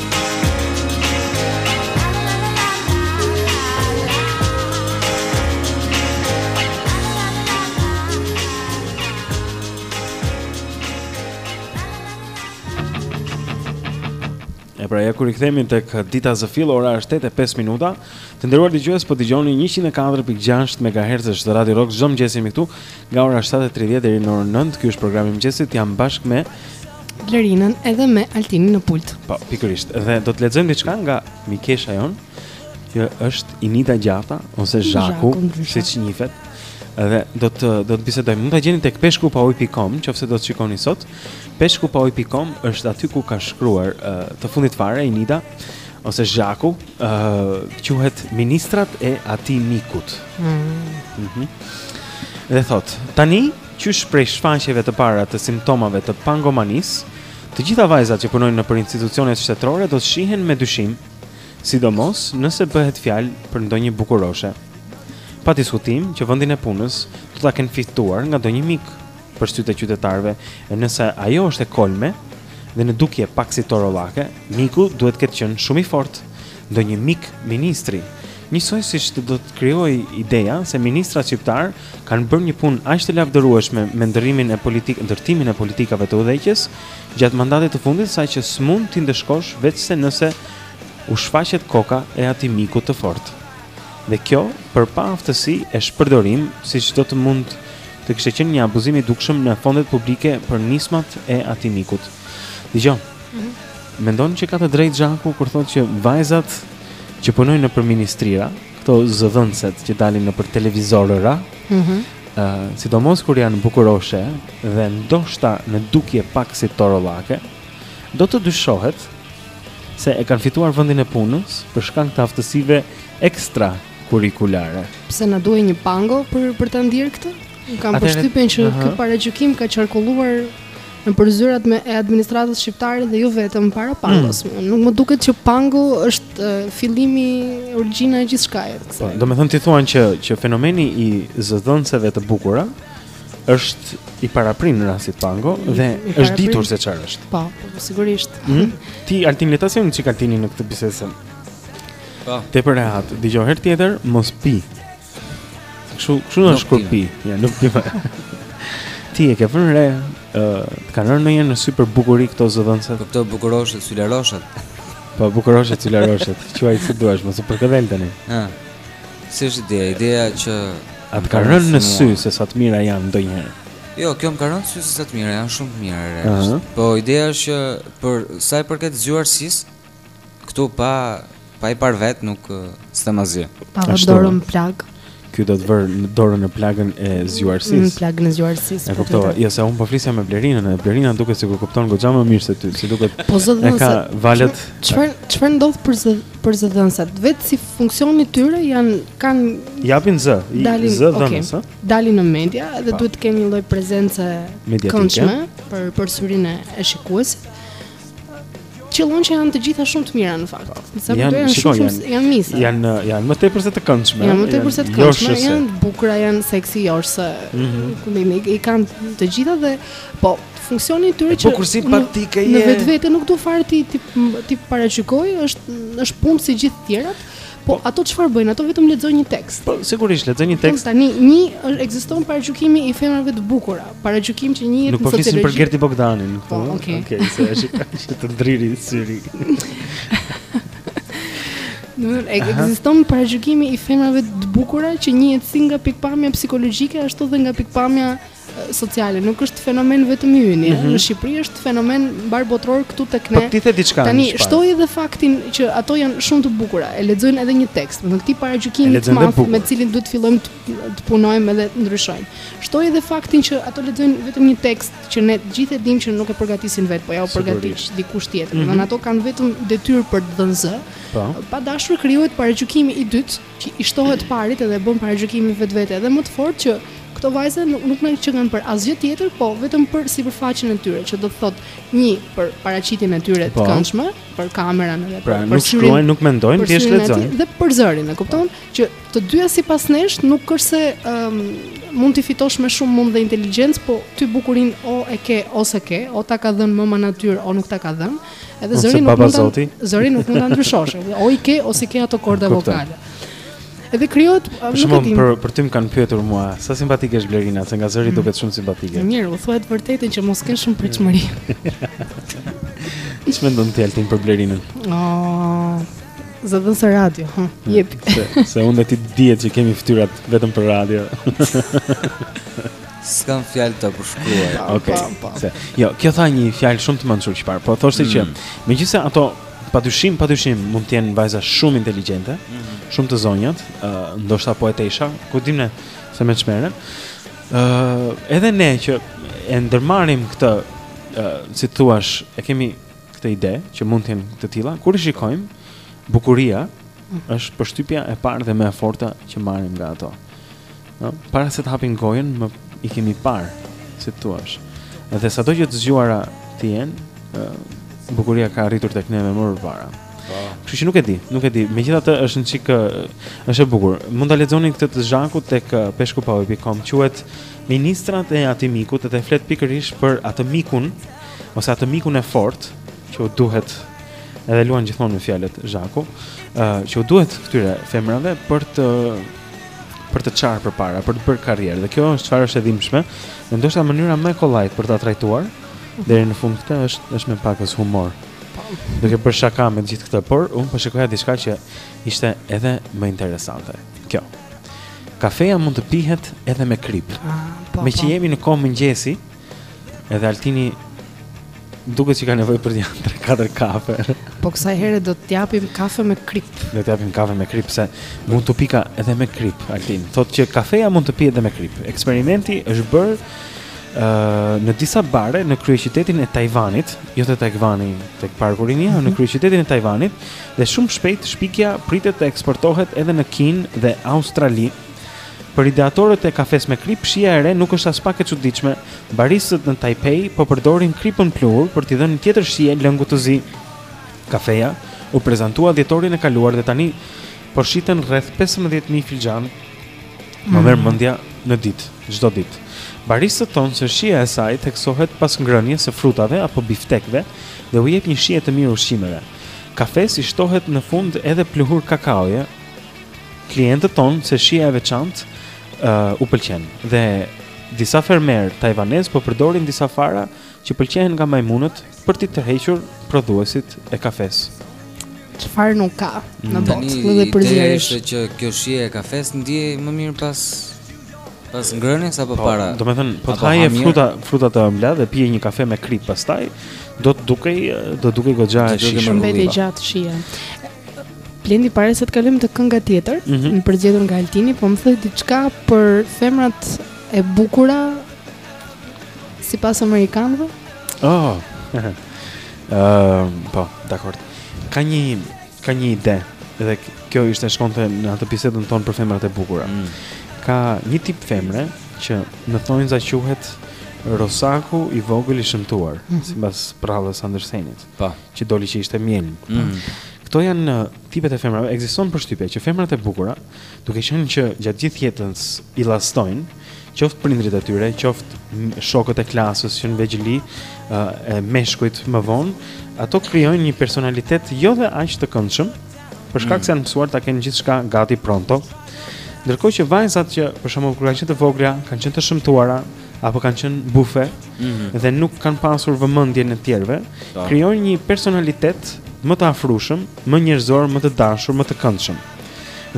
pra ja kur i kthehemi tek dita zë fill ora është 8:05 minuta. Të nderuar dëgjues, po dëgjoni 104.6 MHz të Radio Rock çdo mëngjes, jemi këtu nga ora 7:30 deri në orën 9. Ky është programi i mëngjesit, jam bashkë me Blerinën edhe me Altinin në pult. Po, pikërisht. Dhe do të lexojmë diçka nga mikesha jonë, që është Inida Gjata ose Zhaku, siç njihet. Dhe do të do të bisedojmë. Mund ta gjeni tek peshkupauje.com, qoftë se do të shikoni sot. Peshkupauje.com është aty ku ka shkruar uh, të fundit fare Inida ose Zhaku, ë uh, quhet ministrat e atij mikut. Mhm. Mm dhe thotë, tani Qysh prej shfaqjeve të para të simptomave të pangomanisë, të gjitha vajzat që punojnë nëpër institucionet shtetërore do të shihen me dyshim, sidomos nëse bëhet fjalë për ndonjë bukuroshe. Pa diskutim që vendin e punës do ta kenë fituar nga ndonjë mik për sytë e qytetarëve, e nëse ajo është e kolme dhe në dukje pak si torollake, miku duhet të ketë qenë shumë i fortë, ndonjë mik ministri. Njësoj siç do të krijojë ideja se ministrat shqiptarë kanë bërë një punë aq të lavdërueshme me ndërrimin e politik ndërtimin e politikave të udhëheqjes gjatë mandatit të fundit sa që s'mund t'i ndëshkosh veçse nëse u shfaqet koka e atij mikut të fortë. Dhe kjo për paaftësi e shpërdorim, siç do të mund të kishte qenë një abuzim i dukshëm në fondet publike për nismat e atij mikut. Dëgjo. Mm -hmm. Mendon që ka të drejtë Zhaku kur thotë që vajzat që punojnë nëpër ministrira, Këto zëdhënëset që dalin nëpër televizorëra, mm -hmm. uh, sidomos kur janë bukuroshe dhe ndoshta në dukje pak si torollake, do të dyshohet se e kanë fituar vendin e punës për shkak të aftësive ekstrakurrikulare. Pse na duhej një pango për për ta ndier këtë? Unë kam përshtypjen që ky paragjykim ka qarkulluar Nëpër zyrat e administratës shqiptare dhe jo vetëm para mm. pangos. Mm. Nuk më duket që pango është uh, fillimi origjina e gjithçkaje. Po, domethënë ti thua që që fenomeni i zëdhënëseve të bukura është i paraprin rastit pango dhe është ditur se çfarë është. Po, po, po sigurisht. Mm? Ti Altin le ta sjellim çik Altinin në këtë bisedë. Po. Tepër rehat, dëgjoj herë tjetër, mos pi. Kështu, kështu na shkurpi. Ja, nuk di më. Ti e ke vënë re, ë, të kanë rënë ndonjëherë në sy për bukuri këto zëdhënëse. Po këto bukuroshet, sylaroshet. Po bukuroshet, sylaroshet. Quaj si duash, mos u përkëdhel tani. Ë. Si është ideja? Ideja që A të kanë rënë në sy se sa të mira janë ndonjëherë. Jo, kjo më ka rënë në sy se sa të mira janë, shumë të mira realisht. Po ideja është që për sa i përket zgjuarsisë, Këtu pa pa i parë vetë nuk s'them asgjë. Pa vë dorën në plagë. Ky do të vërë dorën në plagën e zgjuarsisë. Në plagën e zgjuarsisë. E kuptova. Jo, se un po flisja me Blerinën, e Blerina duket sikur kupton goxha më mirë se ty, si duket. Po zëdhënëse. Ka valët. Çfarë çfarë ndodh për zë për zëdhënëset? Vetë si funksioni i tyre janë kanë japin zë, dalin, zëdhënëse. Okay. Dalin në media dhe duhet të kenë një lloj prezence të këndshme për për syrin e shikuesit. Qëllon që janë të gjitha shumë të mira në fakt. Po. Sa më duhen shumë janë, janë misa. Janë janë më tepër se të këndshme. Janë më tepër se të këndshme, janë, janë bukura, janë seksi ose. Mm -hmm. i, i kanë të gjitha dhe po funksioni i tyre që bukur simpatike je. Në vetvete nuk do fare t'i t'i t'i paragjykoj, është është punë si gjithë të tjerat. Po ato çfarë bëjnë? Ato vetëm lexojnë një tekst. Po sigurisht lexojnë një tekst. Tani një ekziston paragjykimi i femrave të bukura, paragjykim që njihet në sociologji. Nuk po flisim për Gerti Bogdanin këtu. Po, okay. Okej, okay, se është që të ndriri syri. Do të ekziston paragjykimi i femrave të bukura që njihet si nga pikëpamja psikologjike ashtu dhe nga pikëpamja sociale, nuk është fenomen vetëm i yni, mm -hmm. në Shqipëri është fenomen mbarëbotëror këtu tek ne. Po ti the diçka. Tani shtoi edhe faktin që ato janë shumë të bukura, e lexojnë edhe një tekst, domethënë këtij paragjykimi të madh me cilin duhet të fillojmë të, të punojmë edhe të ndryshojmë. Shtoi edhe faktin që ato lexojnë vetëm një tekst që ne të gjithë e dimë që nuk e përgatisin vetë, po jua përgatit dikush tjetër. Mm -hmm. Domethënë ato kanë vetëm detyrë për të dhënë zë. Po. Pa dashur krijohet paragjykimi i dytë. i shtohet të parit edhe bën paragjykimin vetvete edhe më të fortë që këto vajza nuk, nuk na qenkan për asgjë tjetër, po vetëm për sipërfaqen e tyre, që do të thotë një për paraqitjen e tyre të po. këndshme, për kamerën edhe pra, nuk shkruajnë, nuk mendojnë, thjesht lexojnë. Dhe për zërin, e kupton? Që të dyja sipas nesh nuk është se um, mund t'i fitosh me shumë mund dhe inteligjencë, po ty bukurinë o e ke o s'e ke, o ta ka dhënë mëma natyrë o nuk ta ka dhënë. Edhe zëri nuk mund ta zëri nuk mund ta ndryshosh. O i ke o s'i ke ato korda vokale. Edhe krijohet për shkak të për për ty më kanë pyetur mua, sa simpatike është Blerina, se nga zëri mm. duket shumë simpatike. Mirë, u thua të vërtetën që mos kenë shumë pritshmëri. Ç'mendon ti Altin për Blerinën? Oh. Zëdhën se radio, ha, jep. Se, se unë dhe ti dihet që kemi fytyrat vetëm për radio. S'kam fjalë të përshkruaj. Okej. Okay. Jo, kjo tha një fjalë shumë të mençur më parë, po thoshte mm. që megjithëse ato padyshim padyshim mund të jenë vajza shumë inteligjente, mm -hmm. shumë të zonjat, uh, ndoshta poetesha, ku dimë ne se me ç'merren. Ë uh, edhe ne që e ndërmarrim këtë uh, si thua, e kemi këtë ide që mund të jenë të tilla, kur i shikojmë bukuria është përshtypja e parë dhe më e forta që marrim nga ato. No, para se të hapin gojën, ne i kemi parë, si të thuash. Dhe sado që të zgjuara të jenë, uh, bukuria ka arritur tek neve më përpara. Po. Kështu që nuk e di, nuk e di. Megjithatë është një çikë, është e bukur. Mund ta lexoni këtë të Zhakut tek peshkupauje.com. Quet ministrat e atij mikut dhe flet pikërisht për atë mikun, ose atë mikun e fort, që u duhet edhe luan gjithmonë me fjalët Zhaku, uh, që u duhet këtyre femrave për të për të çarë përpara, për të bërë karrierë. Dhe kjo është çfarë është e dhimbshme, dhe ndoshta mënyra më e kollajtë për ta trajtuar mhm. deri në fund këtë është është me pakës humor. Po. Duke bërë shaka me gjithë këtë, por unë po shikoja diçka që ishte edhe më interesante. Kjo. Kafeja mund të pihet edhe me kripë. Ah, po, meqë po. jemi në kohë mëngjesi, Edhe Altini duket që ka nevojë për nja 3-4 kafe. Po kësaj herë do t'i japim kafe me kripë. Do t'i japim kafe me kripë se mund të pihet edhe me kripë, Altin. Thotë që kafeja mund të pihet edhe me kripë. Eksperimenti është bërë ë uh, në disa bare në kryeqytetin e Tajvanit, jo te Tajvani, tek parku Rinia, mm -hmm. në mhm. kryeqytetin e Tajvanit dhe shumë shpejt shpikja pritet të eksportohet edhe në Kinë dhe Australi. Për ideatorët e kafesë me kripë, shija e re nuk është aspak e çuditshme. Baristët në Taipei po përdorin kripën pluhur për t'i dhënë një tjetër shije lëngut të zi. Kafeja u prezantua dhjetorin e kaluar dhe tani po shiten rreth 15000 filxhanë. Më merr mm. mendja në ditë, çdo ditë. Baristët thonë se shija e saj theksohet pas ngrënies së frutave apo biftekëve dhe u jep një shije të mirë ushqimeve. Kafesë i shtohet në fund edhe pluhur kakaoje, klientët thonë se shija e veçantë uh, u pëlqen. Dhe disa fermerë tajvanezë po përdorin disa fara që pëlqehen nga majmunët për t'i tërhequr prodhuesit e kafesë. Çfarë nuk ka në mm. botë, më dhe përzierësh. Tani që kjo shije e kafesë ndihej më mirë pas pas ngrënies apo po, para? Domethënë, po të haje fruta, fruta të ëmbla dhe pije një kafe me kripë pastaj, do të dukej do të dukej goxha e shijshme. Do të gjatë shije. Blendi para se të kalojmë te kënga tjetër, mm -hmm. e përzgjedhur nga Altini, po më thoje diçka për femrat e bukura sipas amerikanëve? Oh. Ëh, uh, po, dakord. Ka një ka një ide dhe kjo ishte shkonte në atë bisedën tonë për femrat e bukura. Mm. Ka një tip femre që në thonjëza quhet Rosaku i vogël i shëmtuar, mm -hmm. sipas përrallës së Andersenit. Po. Që doli që ishte mjelm. Mm. Këto janë tipet e femrave. Ekziston përshtypja që femrat e bukura, duke qenë që gjatë gjithë jetës i llastojnë, qoftë prindërit e tyre, qoftë shokët e klasës që në vegjëli e meshkujt më vonë, ato krijojnë një personalitet jo dhe aq të këndshëm, për shkak mm. se janë mësuar ta kenë gjithçka gati pronto. Ndërkohë që vajzat që për shembull kur kanë qenë të vogla, kanë qenë të shëmtuara, apo kanë qenë bufe mm -hmm. dhe nuk kanë pasur vëmendjen e të tjerëve, po. krijojnë një personalitet më të afrushëm, më njerëzor, më të dashur, më të këndshëm.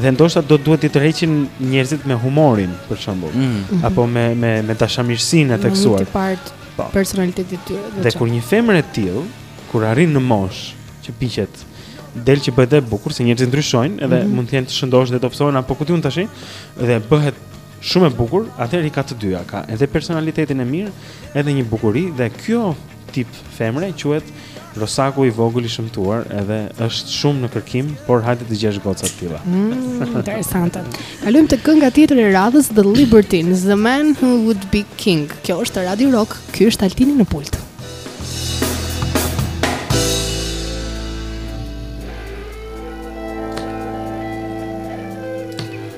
Dhe ndoshta do duhet t'i tërheqin njerëzit me humorin, për shembull, mm -hmm. apo me me me dashamirësinë e theksuar. Një pjesë po. e personalitetit të tyre. Dhe kur një femër e tillë, kur arrin në moshë që piqet del që bëhet e bukur se njerëzit ndryshojnë edhe mm -hmm. mund të jenë të shëndosh dhe dobësohen apo ku di unë tashi dhe bëhet Shumë e bukur, atëherë i ka të dyja, ka edhe personalitetin e mirë, edhe një bukuri dhe kjo tip femre quhet Rosaku i vogël i shëmtuar, edhe është shumë në kërkim, por hajde të gjesh goca të tilla. Mm, interesante. Kalojmë te kënga tjetër e radhës The Libertines, The Man Who Would Be King. Kjo është Radio Rock, ky është Altini në pult.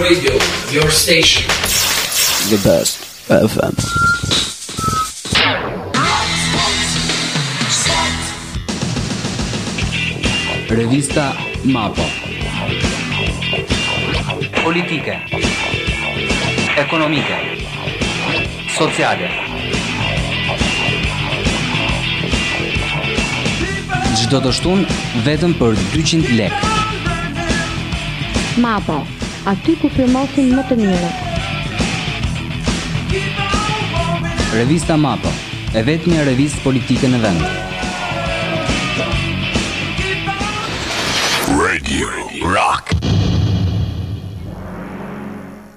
Radio, your station. The best FM. Revista Mapa. Politike. Ekonomike. sociale. Çdo të shtunë vetëm për 200 lekë. Mapo, aty ku firmosin më të mirët. Revista Mapo, e vetmja revistë politike në vend. Radio Rock.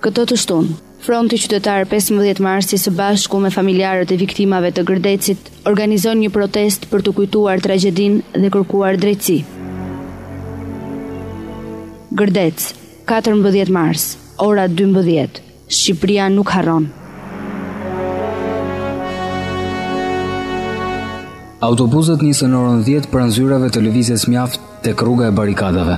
Këtë të shtunë Fronti Qytetar pesëmbëdhjetë marsi së bashku me familjarët e viktimave të Gërdecit organizon një protestë për të kujtuar tragjedinë dhe kërkuar drejtësi. Gërdec, katërmbëdhjetë mars, ora dymbëdhjetë, Shqipëria nuk harron. Autobusët nisen në orën dhjetë pranë zyrave të lëvizjes mjaft tek rruga e barrikadave.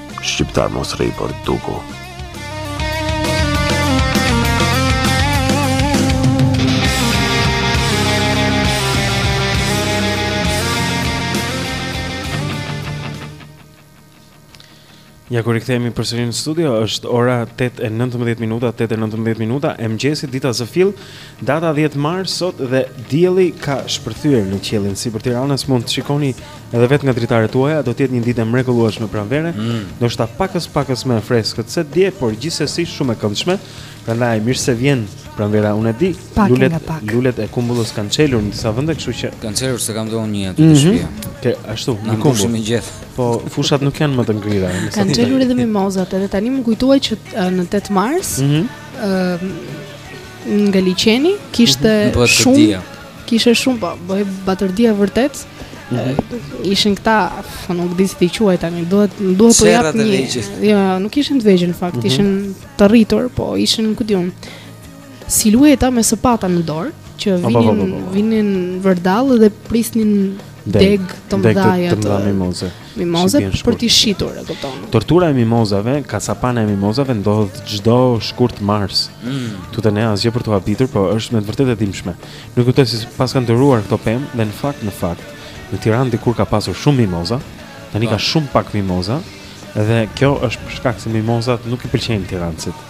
Shqiptar mos rri por duku. Ja ku rikthehemi përsëri në studio, është ora 8:19 minuta, 8:19 minuta e mëngjesit, dita zë fill, data 10 mars sot dhe dielli ka shpërthyer në qiellin sipër Tiranës, mund të shikoni edhe vetë nga dritaret tuaja, do të jetë një ditë e mrekullueshme pranvere, mm. ndoshta pakës pakës më e freskët se dje, por gjithsesi shumë e këndshme. Prandaj mirë se vjen pranvera, unë e di. Pak lulet, pak. lulet e kumbullës kanë çelur në disa vende, kështu që kanë çelur se kam dhënë një aty në mhm. shtëpi. Te ashtu, në kumbullë. Në gjithë. Po fushat nuk janë më të ngrira. Kanë çelur edhe mimozat, edhe tani më kujtua që në 8 mars, mm -hmm. ë nga liqeni kishte mm -hmm. shumë Kishte shumë po, bëhej batërdia vërtet. Mm -hmm. Ishin këta, po nuk di si t'i quaj tani, duhet duhet të jap një. Jo, ja, nuk ishin të vegjël në fakt, mm -hmm. ishin të rritur, po ishin ku di unë. Silueta me sëpata në dorë që vinin vinin vërdall dhe prisnin degë të mëdha ato. Mimoze për t'i shitur, e kupton. Tortura e mimozave, kasapana e mimozave ndodh çdo shkurt mars. Mm. Këtu te ne asgjë për t'u habitur, po është me të vërtetë e dhimbshme. Nuk kuptoj si paskan duruar këto pemë dhe në fakt në fakt në Tiranë dikur ka pasur shumë mimoza, tani ka po. shumë pak mimoza dhe kjo është për shkak se mimozat nuk i pëlqejnë tiransit.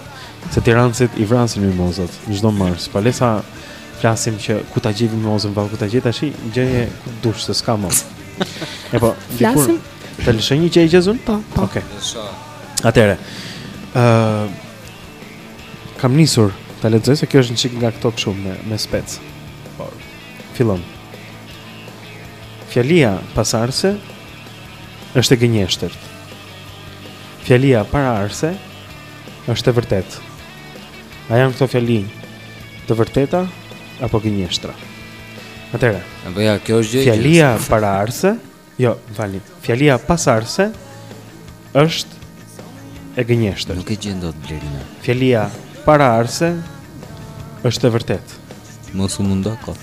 Se tiransit i vrasin mimozat çdo mars. Pa le sa Flasim që ku ta gjej mimozën, po ku ta gjej tash, gjeje ku dush se s'ka më. E po, flasim. Të lëshoj një gjëegjëzë? Po, po. Okej. Okay. Atëhere. Ë uh, kam nisur ta lexoj se kjo është një çik nga këto kështu me me spec. Po. Fillon. Fjalia pasardhëse është e gënjeshtërt. Fjalia paraardhëse është e vërtetë. A janë këto fjali të vërteta apo gënjeshtra? Atëherë, apo ja kjo është gjë. Fjalia paraardhëse, jo, falni. Fjalia pasardhëse është e gënjeshtër. Nuk e gjen dot Blerina. Fjalia paraardhëse është e vërtetë. Mos u mundo kot.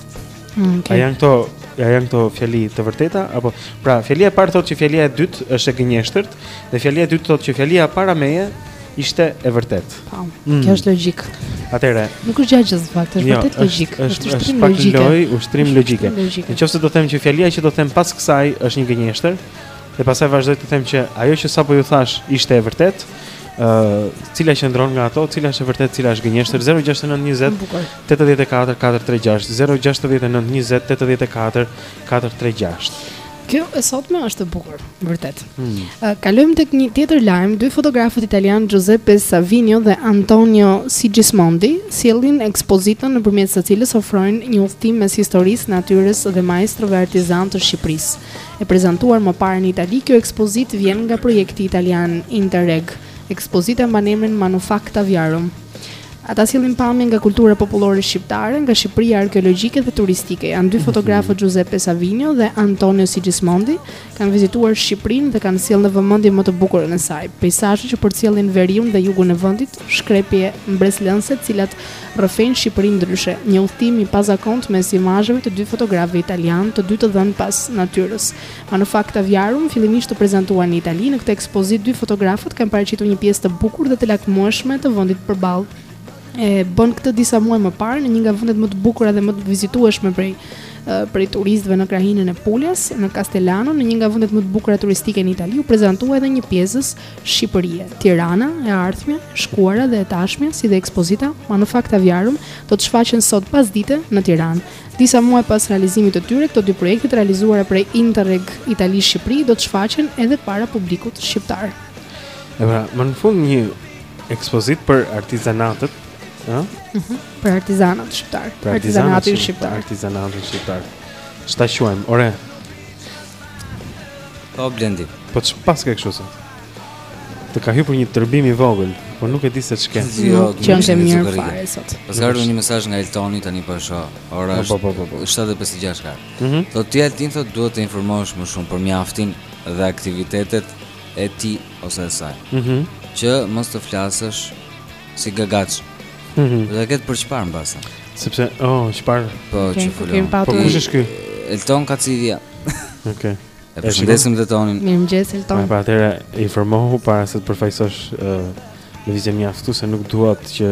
Mm, okay. A janë këto, a janë këto fjali të vërteta apo pra fjalia e parë thotë që fjalia e dytë është e gënjeshtërt dhe fjalia e dytë thotë që fjalia para meje ishte e vërtetë. Po. Mm. Kjo është logjikë. Atëhere. Nuk është gjëzë në fakt, është jo, vërtet logjikë. Është është është pak lojë, ushtrim logjike. Nëse do të them që fjalia që do të them pas kësaj është një gënjeshtër, dhe pastaj vazhdoj të them që ajo që sapo ju thashë ishte e vërtetë. cila qëndron nga ato, cila është e vërtetë, cila është gënjeshtër 069 20 84 436 069 20 84 436. Kjo e sotme është e bukur, vërtet. Hmm. Uh, kalojmë tek një tjetër lajm, dy fotografët italianë Giuseppe Savinio dhe Antonio Sigismondi sjellin ekspozitën nëpërmjet së cilës ofrojnë një udhëtim mes historisë, natyrës dhe maestrove artizanë të Shqipërisë. E prezantuar më parë në Itali, kjo ekspozitë vjen nga projekti italian Interreg, ekspozita mban emrin Manufacta Viarum. Ata sjellin pamje nga kultura popullore shqiptare, nga Shqipëria arkeologjike dhe turistike. Janë dy mhm. fotografët Giuseppe Savino dhe Antonio Sigismondi, kanë vizituar Shqipërinë dhe kanë sjellë në vëmendje më të bukurën e saj, peizazhe që përcjellin veriun dhe jugun e vendit, shtatë shkrepje mbresëlënëse të cilat rrëfejnë Shqipërinë ndryshe, një udhëtim i pazakontë mes imazheve të dy fotografëve italianë, të dy të dhënë pas natyrës. Manufakta Viarum fillimisht u prezantua në Itali, në këtë ekspozitë dy fotografët kanë paraqitur një pjesë të bukur dhe të lakmueshme të vendit përballë e bën këtë disa muaj më parë në një nga vendet më të bukura dhe më të vizitueshme prej turistëve në krahinën e Puljas, në Castellana, në një nga vendet më të bukura turistike në Itali, u prezantua edhe një pjesëz Shqipërie, Tirana, e ardhmja, e shkuara dhe e tashmja si dhe ekspozita Manufakta Vjarum do të shfaqen sot pasdite në Tiranë. Disa muaj pas realizimit të tyre, këto dy projekte të realizuara prej Interreg Itali-Shqipëri do të shfaqen edhe para publikut shqiptar. E pra, më në fund një ekspozitë për artizanatët, ë? Mm -hmm. Për artizanët shqiptarë. Për artizanatin shqiptar. Artizanatin shqiptar. Ç'ta quajmë? Ore, Po Blendi. Po ç'pas ke kështu sot? Të ka hyrë një tërbim i vogël, por nuk e di se ç'ke. Jo, që është e mirë fare sot. Po ka ardhur një mesazh nga Eltoni tani po e shoh. Ora po, po, po, është 7:56 ka. Mhm. Ti Altin thotë duhet të informohesh më shumë për Mjaftin dhe aktivitetet e tij ose e saj. Mhm. Që mos të flasësh si gagaç. Mhm. Dhe këtë për çfarë mbasa? Sepse, oh, çfarë? Po, okay, çfarë? Kemi patur. Po kush është ky? Elton Kacidia. Okej. Okay. E përshëndesim Eltonin. Mirëmëngjes Elton. Pra atëherë informohu para se të përfaqësosh ë uh, lëvizjen Mjaft se nuk dua që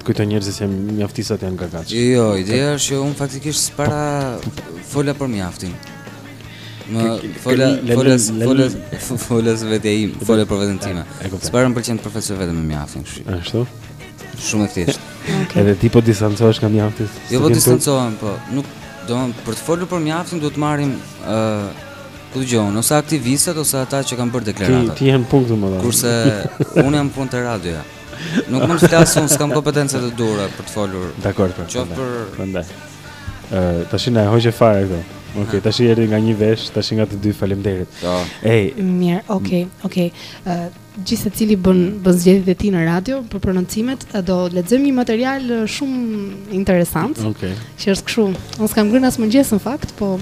të kujtojnë njerëzit që mjaftistat janë gagaçë. Jo, jo, ideja është që unë faktikisht s'para fola për Mjaftin. Më fola fola fola fola se vetë im, fola për veten time. S'para më pëlqen të përfaqësoj veten me Mjaftin, kështu. Ashtu. Shumë e thjeshtë. Okay. Edhe ti po distancohesh nga Mjafti. Jo s'po distancohem, po. Nuk do të për të folur për Mjaftin duhet të marrim ë uh, ku dëgjon, ose aktivistët ose ata që kanë bërë deklaratat. Këto janë punë të mëdha. Kurse unë jam në punë te radioja. Nuk mund të flas unë, s'kam kompetencat e duhura për të folur. Dakord, po. Qoftë për prandaj. Ë, uh, tash na e hoqë fare këtu. Okej, okay, tash i erdhi nga një vesh, tash nga të dy, faleminderit. Ej, mirë, okay, okay. Ë, uh, Gjithsecili bën, mm. bën zgjedhjet e tij në radio për prononcimet, do lexojmë një material shumë interesant, okay. që është kështu, unë s'kam ngrënë as mëngjes në fakt, po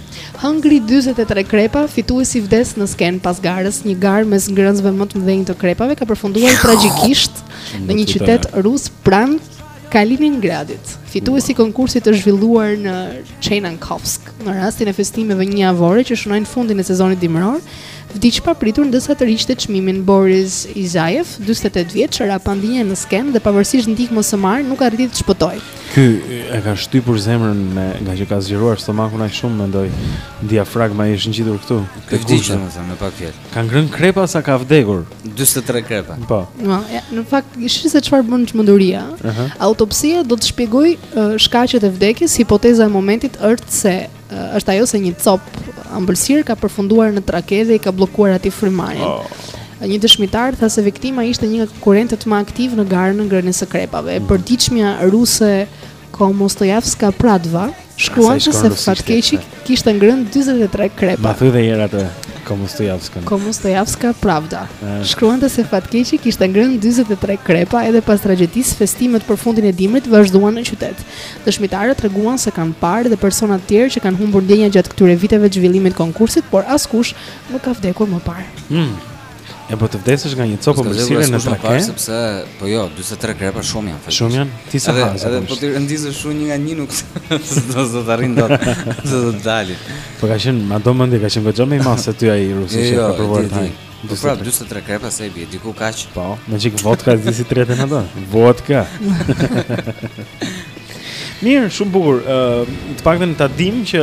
hëngri 23 krepa, fituesi vdes në skenë pas garës, një garë mes ngrënësve më të mëdhenj të krepave, ka përfunduar tragjikisht në një qytet rus pranë Kaliningradit, fituesi i konkursit të zhvilluar në Çenankovsk, në rastin e festimeve një javore që shënojnë fundin e sezonit dimëror, vdiq papritur ndërsa tërhiqte çmimin Boris Izaev, 48 vjeç, ra pa ndjenja në skenë dhe pavarësisht ndihmës së marrë nuk arriti të shpëtojë. Ky e ka shtypur zemrën ngaqë ka zgjeruar stomakun aq shumë mendoj diafragma i është ngjitur këtu. Ky vdiq domethënë me pak fjalë. Ka ngrënë krepa sa ka vdekur. 43 krepa. Po. No, ja, në fakt shih se çfarë bën çmenduria. Uh -huh. Autopsia do të shpjegojë uh, shkaqet e vdekjes, hipoteza e momentit është se uh, është ajo se një copë ëmbëlsirë ka përfunduar në trake dhe i ka bllokuar atij frymëmarrjen. Oh. Një dëshmitar tha se viktima ishte një nga konkurrentët më aktivë në garën e ngrënies së krepave. Mm. Përditshmja ruse Komostojavska Pradva shkruante se fatkeqi kishte ngrënë 43 krepa. Ma thuaj edhe një herë atë Komostojavska. Komostojavska Pravda. Shkruante se fatkeqi kishte ngrënë 43 krepa edhe pas tragjedisë festimet për fundin e dimrit vazhduan në qytet. Dëshmitarët treguan se kanë parë edhe persona të tjerë që kanë humbur ndjenja gjatë këtyre viteve të zhvillimit të konkursit, por askush nuk ka vdekur më parë. Mm. E po të vdesësh nga një copë ëmbëlsire në trake? S'ka sepse, po jo, 43 krepa shumë janë. Shumë janë? Ti sa ha? Edhe po t'i rendisësh shumë një nga një nuk se do të të rrinë do të të të dali. Po ka qenë, ma do mendja, ka qenë goxha më i madh se ty ai rusi që ka provuar të hajë. Po pra, 43 krepa sa i bie, diku kaq. Po, një çikë vodka e zisi të në do. Vodka. Mirë, shumë bukur. Të paktën të dimë që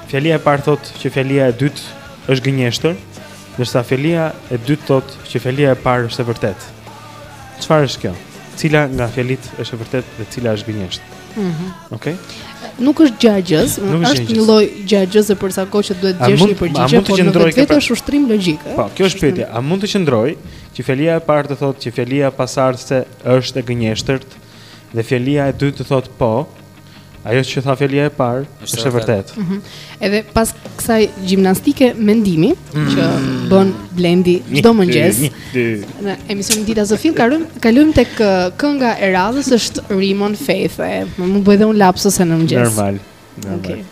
Fjalia e parë thotë që fjalia e dytë është gënjeshtër, ndërsa fjalia e dytë thotë që fjalia e parë është e vërtetë. Çfarë është kjo? Cila nga fjalitë është e vërtetë dhe cila është gënjeshtër? Mhm. Mm Okej. Okay? Nuk është gjëegjëzë, nuk është një lloj gjëegjëze për sa kohë që duhet të gjesh një përgjigje, por në vetvete është ushtrim logjik, ëh. Po, kjo është pyetja, a mund të qëndrojë që fjalia e parë të thotë që fjalia pasardhëse është e gënjeshtërt dhe fjalia e dytë të thotë po, Ajo që tha fjalia e parë është e vërtetë. Ëh. Mhm. Edhe pas kësaj gjimnastike mendimi mm. që bën Blendi çdo mëngjes. Në emisionin Dita Zë Fill kalojmë kalojmë tek kënga e radhës është Rimon Faith. U bë dhe një lapsus në mëngjes. Normal. Normal. Okay.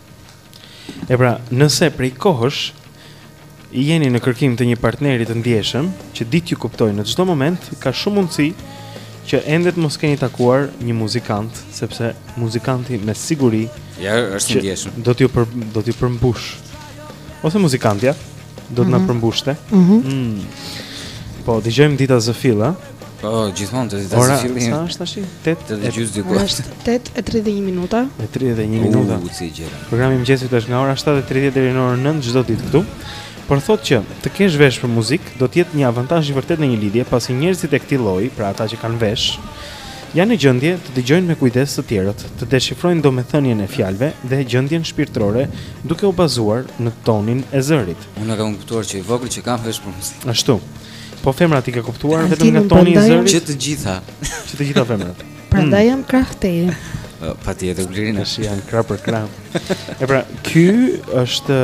E pra, nëse prej kohësh jeni në kërkim të një partneri të ndjeshëm që di t'ju kuptojë në çdo moment, ka shumë mundësi që ende të mos keni takuar një muzikant, sepse muzikanti me siguri ja është i ndjeshëm. Do t'ju për, do t'ju përmbushë. Ose muzikantja do të mm -hmm. na mhm. përmbushte. Mhm. Mm -hmm. Po, dëgjojmë Dita Zë Fill. Po, gjithmonë të ditë së fillim. Ora, sa është tash? 8 e gjys diku. Është 8:31 minuta. 8:31 minuta. U si gjë. Programi i mëngjesit është nga ora 7:30 deri në orën 9 çdo ditë këtu. Por thotë që të kesh vesh për muzikë do të jetë një avantazh i vërtetë në një lidhje, pasi njerëzit e këtij lloji, pra ata që kanë vesh, janë në gjendje të dëgjojnë me kujdes të tjerët, të deshifrojnë domethënien e fjalëve dhe gjendjen shpirtërore duke u bazuar në tonin e zërit. Unë kam kuptuar që i vogël që kam vesh për muzikë. Ashtu. Po femrat i ke kuptuar vetëm nga toni i zërit. Që të gjitha. Që të gjitha femrat. Prandaj jam krah teje. Patjetër Blerina se janë krah për krah. E pra, ky është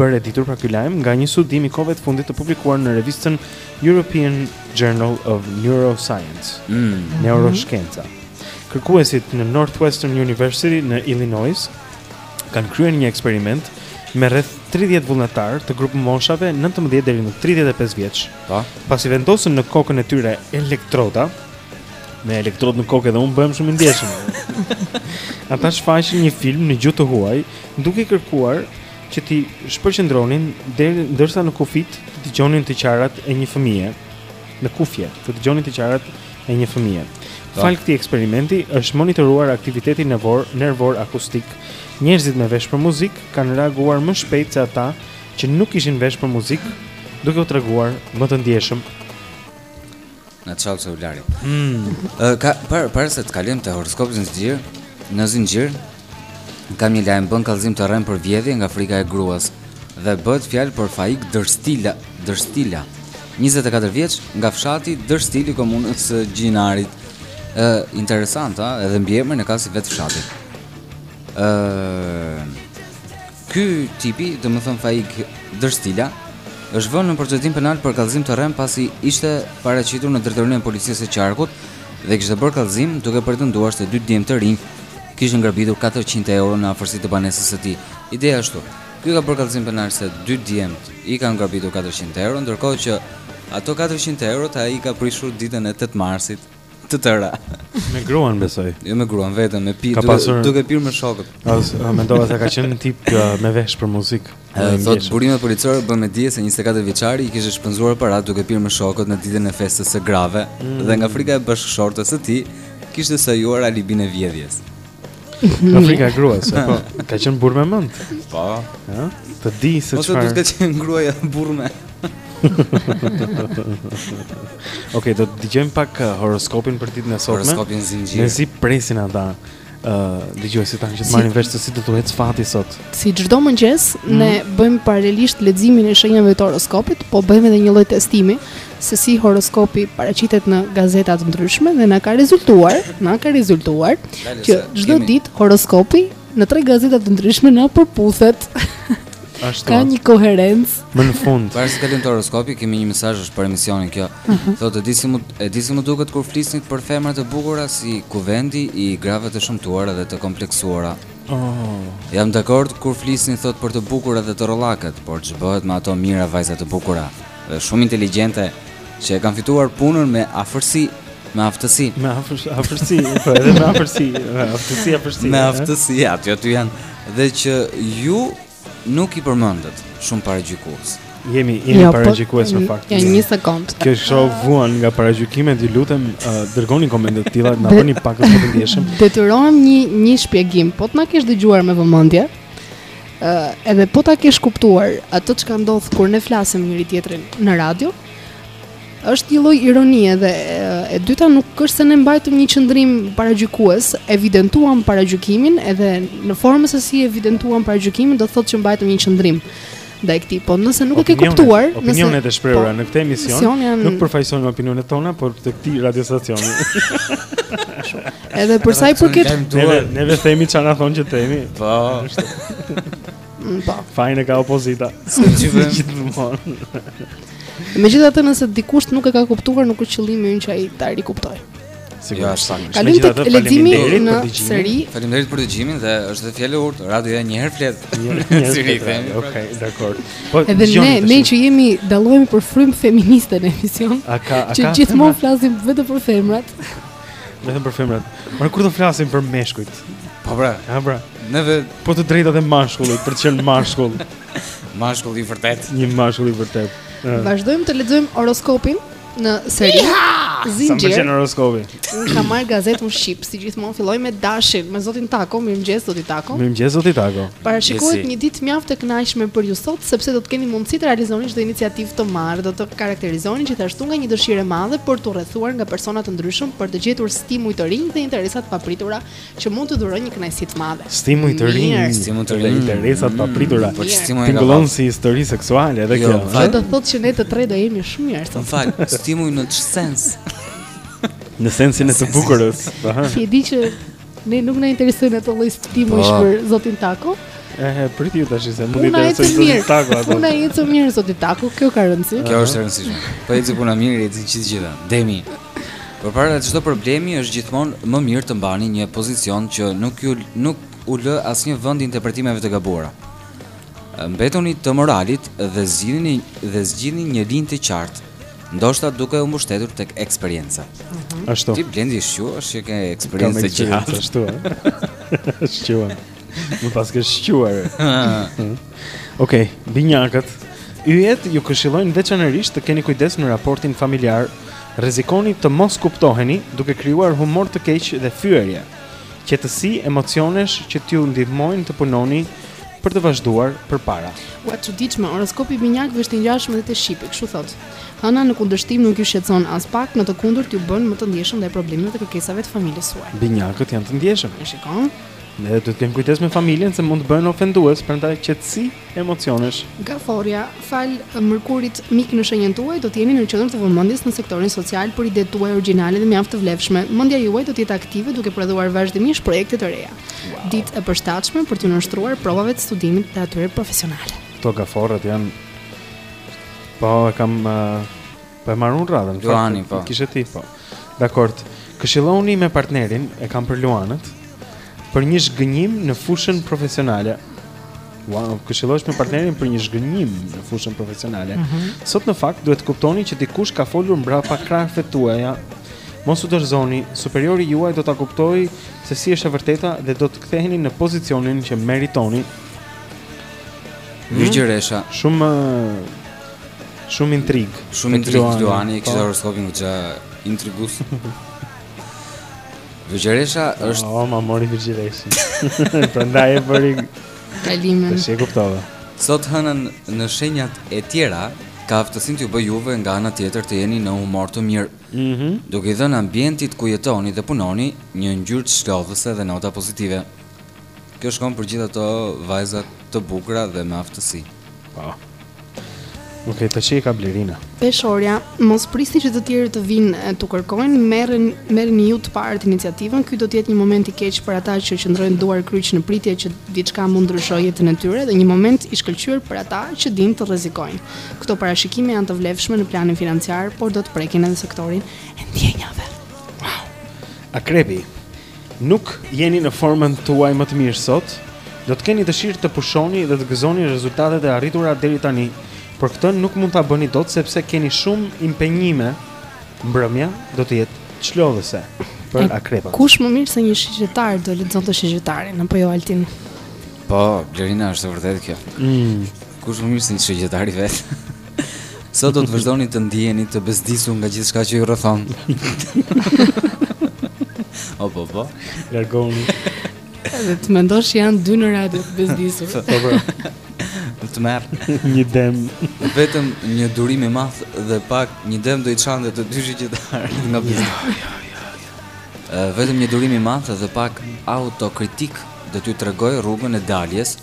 bërë e ditur pra ky lajm nga një studim i kohëve të fundit të publikuar në revistën European Journal of Neuroscience. Mm. Neuroshkenca. Kërkuesit në Northwestern University në Illinois kanë kryer një eksperiment me rreth 30 vullnetarë të grupmoshave 19 deri në 35 vjeç. Pa, po. pasi vendosën në kokën e tyre elektroda, me elektrod në kokë edhe unë bëhem shumë i ndjeshëm. Ata shfaqën një film në gjuhë të huaj, duke kërkuar që t'i shpërqendronin deri ndërsa në kufit të dëgjonin të qarat e një fëmije. Në kufje, të dëgjonin të qarat e një fëmije. Po. Falë këtij eksperimenti është monitoruar aktiviteti nervor, nervor akustik. Njerëzit me vesh për muzikë kanë reaguar më shpejt se ata që nuk kishin vesh për muzikë, duke u treguar më të ndjeshëm. Na çau celularin. Mm. Ë ka para para se të kalojmë te horoskopi në zinxhir, në zinxhir, Kam një lajm, bën kallëzim të rremë për vjedhje nga frika e gruas dhe bëhet fjalë për Faik Dërstila, Dërstila, 24 vjeç, nga fshati Dërstili, komunës së Gjinarit. Ë interesant, a, edhe mbiemrin e ka si vetë fshati. Ë Ky tipi, domethënë Faik Dërstila, është vënë në procedim penal për kallëzim të rremë pasi ishte paraqitur në drejtorinë e policisë së qarkut dhe kishte bërë kallëzim duke pretenduar se dy djem të rinj kishin grabitur 400 euro në afërsi të banesës së tij. Ideja është kështu. Ky ka bërë kallëzim penal se dy djem i kanë grabitur 400 euro, ndërkohë që ato 400 eurot ai i ka prishur ditën e 8 marsit të tëra. Me gruan besoj. Jo me gruan, vetëm me pi, duke, pasur... duke pirë me shokët. A se mendova se ka qenë tip uh, me vesh për muzikë. Thotë burimet policore bëjnë me dije se 24 vjeçari i kishte shpenzuar paratë duke pirë me shokët në ditën e festës së grave mm. dhe nga frika e bashkëshortes së tij kishte sajuar alibinë e vjedhjes. Nga frika e gruas, po. Ka qenë burrë me mend. Po. Ëh? Të di se çfarë. Ose duhet të ketë qenë gruaja burrë me. Okej, do të dëgjojmë pak uh, horoskopin për ditën e sotme. Horoskopin zinxhir. Ne si presin ata. dëgjuesit tanë që të marrin vesh se si do të ecë fati sot. Si çdo mëngjes mm. ne bëjmë paralelisht leximin e shenjave të horoskopit, po bëjmë edhe një lloj testimi se si horoskopi paraqitet në gazeta të ndryshme dhe na ka rezultuar, na ka rezultuar Lale, që çdo ditë horoskopi në tre gazeta të ndryshme na përputhet. Ashtu. Ka një koherencë Më në fund. Para se të kalojmë te horoskopi, kemi një mesazh është për emisionin kjo. Mhm. Thotë e di si më e di si më duket kur flisnit për femrat e bukura si kuvendi i grave të shëmtuara dhe të kompleksuara. Oh. Jam dakord kur flisni thot për të bukura dhe torollake, por ç'bëhet me ato mijëra vajza të bukura dhe shumë inteligjente që e kanë fituar punën me afërsi, me aftësi. Me afërsi, afërsi, po edhe me afërsi, me aftësi, afërsi. Me aftësi, aty aty janë dhe që ju Nuk i përmendët shumë paragjykues. Jemi jemi jo, po, paragjykues në fakt. Ja një sekond. Ky show vuan nga paragjykimet, ju lutem uh, dërgoni komente të tilla, na bëni pak të ndjeshëm. Detyrohem një një shpjegim, po të na kesh dëgjuar me vëmendje. Ë uh, edhe po ta kesh kuptuar atë çka ndodh kur ne flasim njëri tjetrin në radio, Është një lloj ironie dhe e dyta nuk është se ne mbajtëm një qëndrim paragjykues, evidentuam paragjykimin edhe në formën se si evidentuam paragjykimin do thotë që mbajtëm një qëndrim ndaj këtij. Po nëse nuk e ke kuptuar, nëse opinionet e shprehura po, në këtë emision janë... nuk përfaqësojnë opinionet tona, por të këtij radiostacioni. edhe për sa i përket neve themi çfarë na thonë që themi. Po, ashtu. Mm, po. Fajin e ka opozita. Gjithmonë. Megjithatë nëse dikush nuk e ka kuptuar nuk është qëllimi ynë që ai ta rikuptojë. Sigurisht. Ja, Kalim tek leximi në seri. Faleminderit për dëgjimin dhe është edhe fjalë urtë. Radioja një herë flet. Një herë flet. Okej, dakor. Po edhe ne ne që jemi dallohemi për frymë feministe në emision. A ka a ka? Që gjithmonë flasim vetëm për femrat. Vetëm për femrat. Por kur do flasim për meshkujt? Po bra. Ha bra. Neve për të drejtat e mashkullit, për të qenë mashkull. mashkull i vërtetë. Një mashkull i vërtetë. Vazhdojmë të lexojmë horoskopin në seri. Zinxhir. Sa më horoskopi. Kam marrë gazetën Shqip, si gjithmonë filloj me Dashin, me zotin Tako, mirëmëngjes zoti Tako. Mirëmëngjes zoti Tako. Parashikohet një ditë mjaft e kënaqshme për ju sot, sepse do të keni mundësi të realizoni çdo iniciativë të marrë, do të karakterizoheni gjithashtu nga një dëshirë e madhe për t'u rrethuar nga persona të ndryshëm për të gjetur stimuj të rinj dhe interesa të papritura që mund t'ju dhurojnë një kënaqësi të madhe. Stimuj të rinj, stimuj të rinj, interesa të papritura. Po stimuj nga vëllon si histori seksuale edhe jo, kjo. Kjo do të thotë që ne të tre do jemi shumë mirë sot. Më fal, stimuj në çfarë sens? Në sensin e të bukurës. Si e di që ne nuk na interesojnë ato lloj stimuj po. për zotin Tako. Eh, për ti tash se mund të të shojë zotin Tako atë. Puna ecën mirë zoti Tako, kjo ka rëndësi. Kjo është e rëndësishme. Po eci puna mirë, ecin të gjitha. Demi. Përpara çdo problemi është gjithmonë më mirë të mbani një pozicion që nuk ju nuk u lë asnjë vend interpretimeve të gabuara. Mbetuni te morali dhe zgjidhini dhe zgjidhni një linjë të qartë, ndoshta duke u mbështetur tek eksperienca. Ashtu. Ti Blendi shquhesh që ke Kam eksperiencë të gjatë. eksperiencë ashtu. ë? Shquhem. M'u paske shquar. Okej, binjakët. Yjet ju këshillojnë veçanërisht të keni kujdes në raportin familjar. Rrezikoni të mos kuptoheni duke krijuar humor të keq dhe fyerje. Qetësi emocionesh që t'ju ndihmojnë të punoni për të vazhduar përpara. Ua e çuditshme, horoskopi i binjakëve është i ngjashëm edhe te shqipi, kështu thotë. Hëna në kundërshtim nuk ju shqetëson aspak, në të kundërt ju bën më të ndjeshëm ndaj problemeve dhe kërkesave të familjes suaj. Binjakët janë të ndjeshëm. E shikon? Ne duhet të kemi kujdes me familjen se mund të bëhen ofendues, prandaj qetësi emocionesh. Gaforja, falë Mërkurit mik në shenjën tuaj, do të jeni në qendër të vëmendjes në sektorin social për idetë tuaja origjinale dhe mjaft të vlefshme. Mendja juaj do të jetë aktive duke prodhuar vazhdimisht projekte të reja. Wow. Ditë e përshtatshme për t'iu nënshtruar provave të studimit dhe atyre profesionale. Këto gaforrat janë Po, kam uh, Po e marrun radhën, Luani po. Kishe ti po. Dakord. Këshillohuni me partnerin, e kam për Luanët, për një zhgënjim në fushën profesionale. Wow, këshillohesh me partnerin për një zhgënjim në fushën profesionale. Mm -hmm. Sot në fakt duhet të kuptoni që dikush ka folur mbrapa krahëve tuaja. Mos u dorëzoni, superiori juaj do ta kuptojë se si është e vërteta dhe do të ktheheni në pozicionin që meritoni. Mm -hmm. Shumë Shumë intrigë. Shumë intrigë Luani, kishte po. horoskopin që intrigues. Virgjëresha është O, ma mori Virgjëreshën Prandaj e bëri kalimin Tashi e kuptove Sot hëna në shenjat e tjera ka aftësinë t'ju bëjë juve nga ana tjetër të jeni në humor të mirë mm -hmm. duke i dhënë ambientit ku jetoni dhe punoni një ngjyrë çlodhëse dhe nota pozitive Kjo shkon për gjithë ato vajza të bukura dhe me aftësi Po. Ok, që i ka Blerina Peshorja, mos prisni që të tjerë të vijnë e t'ju kërkojnë Merreni, merreni ju të parët iniciativën Ky do të jetë një moment i keq për ata që qëndrojnë duarkryq në pritje që diçka mund të ndryshojë jetën e tyre Dhe një moment i shkëlqyer për ata që dinë të rrezikojnë Këto parashikime janë të vlefshme në planin financiar Por do të prekin edhe sektorin e ndjenjave Wow Akrepi Nuk jeni në formën tuaj më të mirë sot. Do të keni dëshirë të pushoni dhe të gëzoni rezultatet e arritura deri tani. Por këtë nuk mund ta bëni dot sepse keni shumë impenjime. Mbrëmja do të jetë çlodhëse për akrepat. Kush më mirë se një shigjetar do lexonte shigjetarin apo jo Altin? Po, Blerina është e vërtetë kjo. Mm. Kush më mirë se një shigjetar i vet. Sot do të vazhdoni të ndiheni të bezdisur nga gjithçka që ju rrethon. O po po. Largoni. Edhe të mendosh që janë dy në radio të bezdisur. Po po. Do të marr një dem. Vetëm një durim i madh dhe pak një dem do i çante të dy shigjetarët nga biznes. Jo, jo, jo. Ë, Vetëm një durim i madh dhe pak autokritikë do t'ju tregojë rrugën e daljes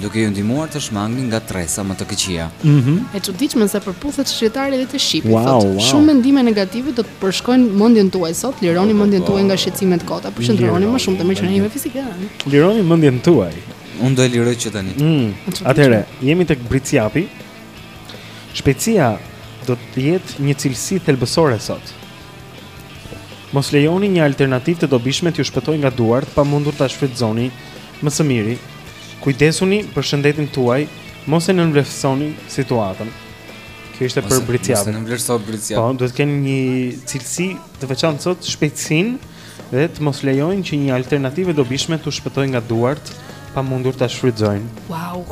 Duke ju ndihmuar të shmangni ngatërresa më të këqija. E çuditshme sa përputhet shigjetari edhe te shqipi, Wow, thotë. wow. Shumë mendime negative do të përshkojnë mendjen tuaj sot, lironi mendjen tuaj nga shqetësimet e kota, përqendrohuni Lironi më shumë te mirëqenia fizike. Lironi mendjen tuaj. Unë do e liroj që tani. Mm. Atëherë, jemi tek Bricjapi. Shpejtësia do të jetë një cilësi thelbësore sot. Mos lejoni një alternativë të dobishme t'ju shpëtojë nga duart pa mundur ta shfrytëzoni më së miri Kujdesuni për shëndetin tuaj, mos e nënvlerësoni situatën. Kjo ishte për Bricjapin. Mos e nënvlerëso Bricjapin. Po, duhet të kenë një cilësi të veçantë sot shpejtësinë dhe të mos lejojnë që një alternativë e dobishme t'u shpëtojë nga duart pa mundur ta shfrytëzojnë. Wow.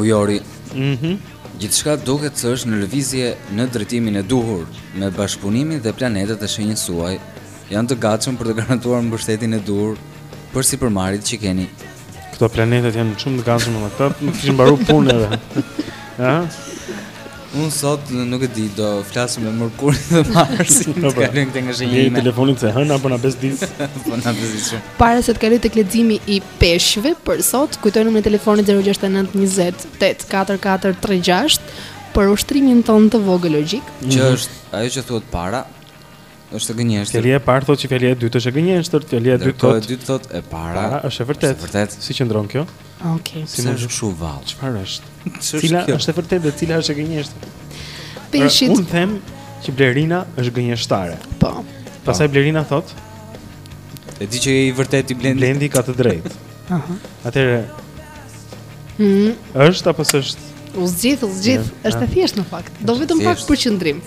Ujori. Mhm. Mm Gjithçka duket se është në lëvizje në drejtimin e duhur, me bashkëpunimin dhe planetet e shenjës suaj, Janë të gatshëm për të garantuar mbështetjen e duhur për sipërmarrjet që keni. Këto planetet janë shumë të gatshëm me këtë, nuk kishin mbaruar punën edhe. Ëh? Unë sot nuk e di, do flasim me Merkurin dhe Marsin, të kalojnë këtej nga shenja ime. Bjeri telefonit te hëna, po na bezdis. po na bezdis shumë. Para se të kalojmë tek leximi i peshqve, për sot, kujtojmë numrin e telefonit 069 20 84436, për ushtrimin tonë të vogël logjik. Që mhm. është ajo që thuhet para, Është gënjeshtër. Fjalia e parë thotë që fjalia e dytë është gënjeshtër, fjalia e dytë thotë. Fjalia e dytë thotë e para. Para është e vërtetë. Është vërtet. Si qëndron kjo? Okej. Okay. Si është kështu vallë. Çfarë është? Cila është e vërtetë dhe cila është gënjeshtër? Peshqit. Unë them që Blerina është gënjeshtare. Po. Pastaj Blerina thotë e di që je i vërtetë ti Blendi. Blendi ka të drejtë. Aha. Atëherë. Mhm. Është apo s'është? U zgjidh, u zgjidh. Yeah. Është e thjeshtë në fakt. Do vetëm pak përqendrim.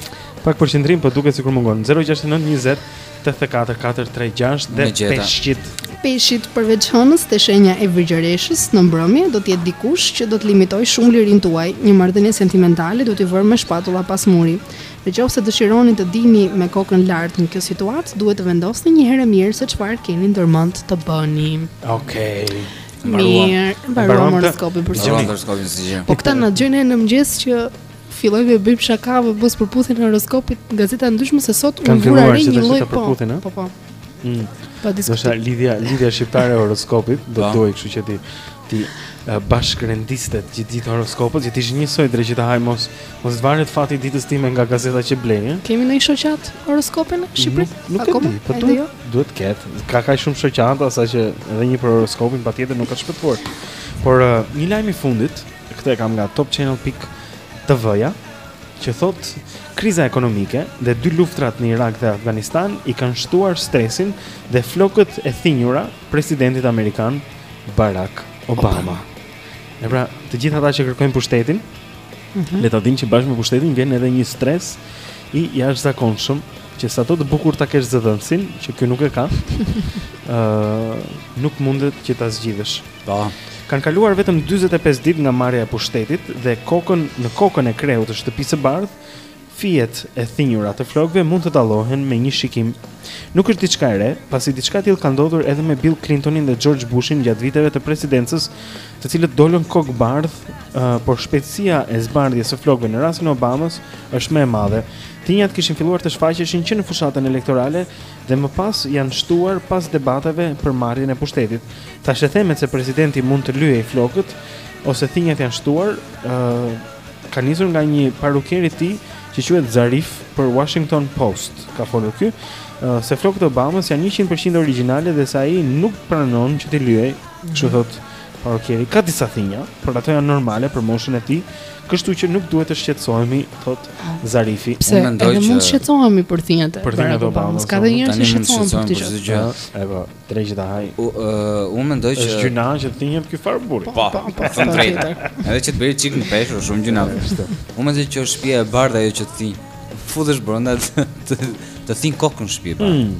Pak përqendrim, po duket sikur mungon. 069 20 84 436 dhe peshqit. Peshqit përveç hënës te shenja e virgjëreshës në mbrëmje do të jetë dikush që do të limitojë shumë lirinë tuaj. Një marrëdhënie sentimentale do t'ju vërë me shpatulla pas muri. Në qoftë se dëshironi të dilni me kokën lart nga kjo situatë, duhet të vendosni një herë e mirë se çfarë keni ndërmend të bëni. Okej. Okay. Mirë, mbaruam horoskopin për sot? Mbaruam horoskopin si gjë. Po këta na gjejnë në mëngjes që fillojmë të bëjmë shaka me mos përputhjen e horoskopit, gazetave të ndryshme se sot unë vura re një lloj po. Eh? Po po. Mm. Pa diskutim. Është lidhja, lidhja shqiptare e horoskopit, do të po. duhej, kështu që ti Ti bashkë rendiste që ditë horoskopët, që ti ish njësoj drejt që të haj mos mos të varet fati i ditës time nga gazeta që blej. Kemi ndonjë shoqatë horoskopi në Shqipëri? Nuk, nuk e di, po duhet jo? duhet të ketë. Ka kaq shumë shoqata sa që edhe një për horoskopin patjetër nuk ka shpëtuar. Por uh, një lajm i fundit, këtë e kam nga Top Channel pikë TV-ja, që thotë kriza ekonomike dhe dy luftrat në Irak dhe Afganistan i kanë shtuar stresin dhe flokët e thinjura presidentit amerikan Barack Obama. E pra, të gjithë ata që kërkojnë pushtetin, mhm. le ta dinë që bashkë me pushtetin vjen edhe një stres i jashtëzakonshëm që sado të bukur ta kesh zëdhënësin, që kjo nuk e ka, ë nuk mundet që ta zgjidhësh. Po. Kanë kaluar vetëm 45 ditë nga marrja e pushtetit dhe kokën në kokën e kreut të shtëpisë së bardhë, Fijet e thinjura të flokëve mund të dallohen me një shikim. Nuk është diçka e re, pasi diçka e tillë ka ndodhur edhe me Bill Clintonin dhe George Bushin gjatë viteve të presidencës, të cilët dolën kokëbardhë, por shpejtësia e zbardhjes së flokëve në rastin e Obamës është më e madhe. Thinjat kishin filluar të shfaqeshin që në fushatën elektorale dhe më pas janë shtuar pas debateve për marrjen e pushtetit. Thashethemet se presidenti mund të lyejë flokët ose thinjat janë shtuar, ë, Ka nisur nga një parukier i tij që quhet Zarif për Washington Post. Ka folur ky se flokët e Obamës janë 100% origjinale dhe se ai nuk pranon që t'i lyejë, kështu mhm. thotë parukieri. Ka disa thinja, por ato janë normale për moshën e tij, kështu që nuk duhet të shqetësohemi, thotë ah. Zarifi. Pse mendoj që mund të shqetësohemi për thinjat e Obamës. Ka dhe njerëz që shqetësohen për këtë gjë. Edhe Dreq dhe haj. U, uh, unë mendoj që është gruaja që të thinjet ky farë burri. Po, po, po, ke të drejtë. Edhe që të bjerë çik në peshë, është shumë gjëra. Unë mendoj që është shtëpia e bardhë ajo që të thinj. Futesh brenda, të të të thinj kokën në shtëpi. Mm.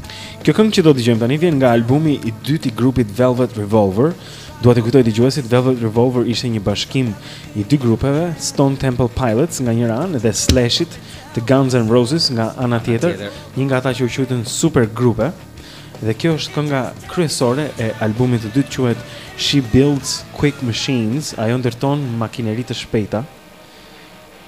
Kjo këngë që do të dëgjojmë tani vjen nga albumi i dytë i grupit Velvet Revolver. Dua t'i kujtoj dëgjuesit Velvet Revolver ishte një bashkim i dy grupeve, Stone Temple Pilots nga njëra anë dhe Slashit të Guns N' Roses nga ana tjetër, një nga ata që u quajtën super grupe. Dhe kjo është kënga kryesore e albumit të dytë quhet She Builds Quick Machines, ajo ndërton makineri të shpejta.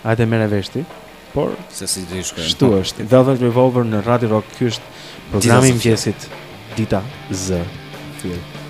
Hajde merr vesh ti. Por se si do të shkojë. Kështu është. Velvet Revolver në Radio Rock, ky është programi i mëngjesit. Dita Z. Fill.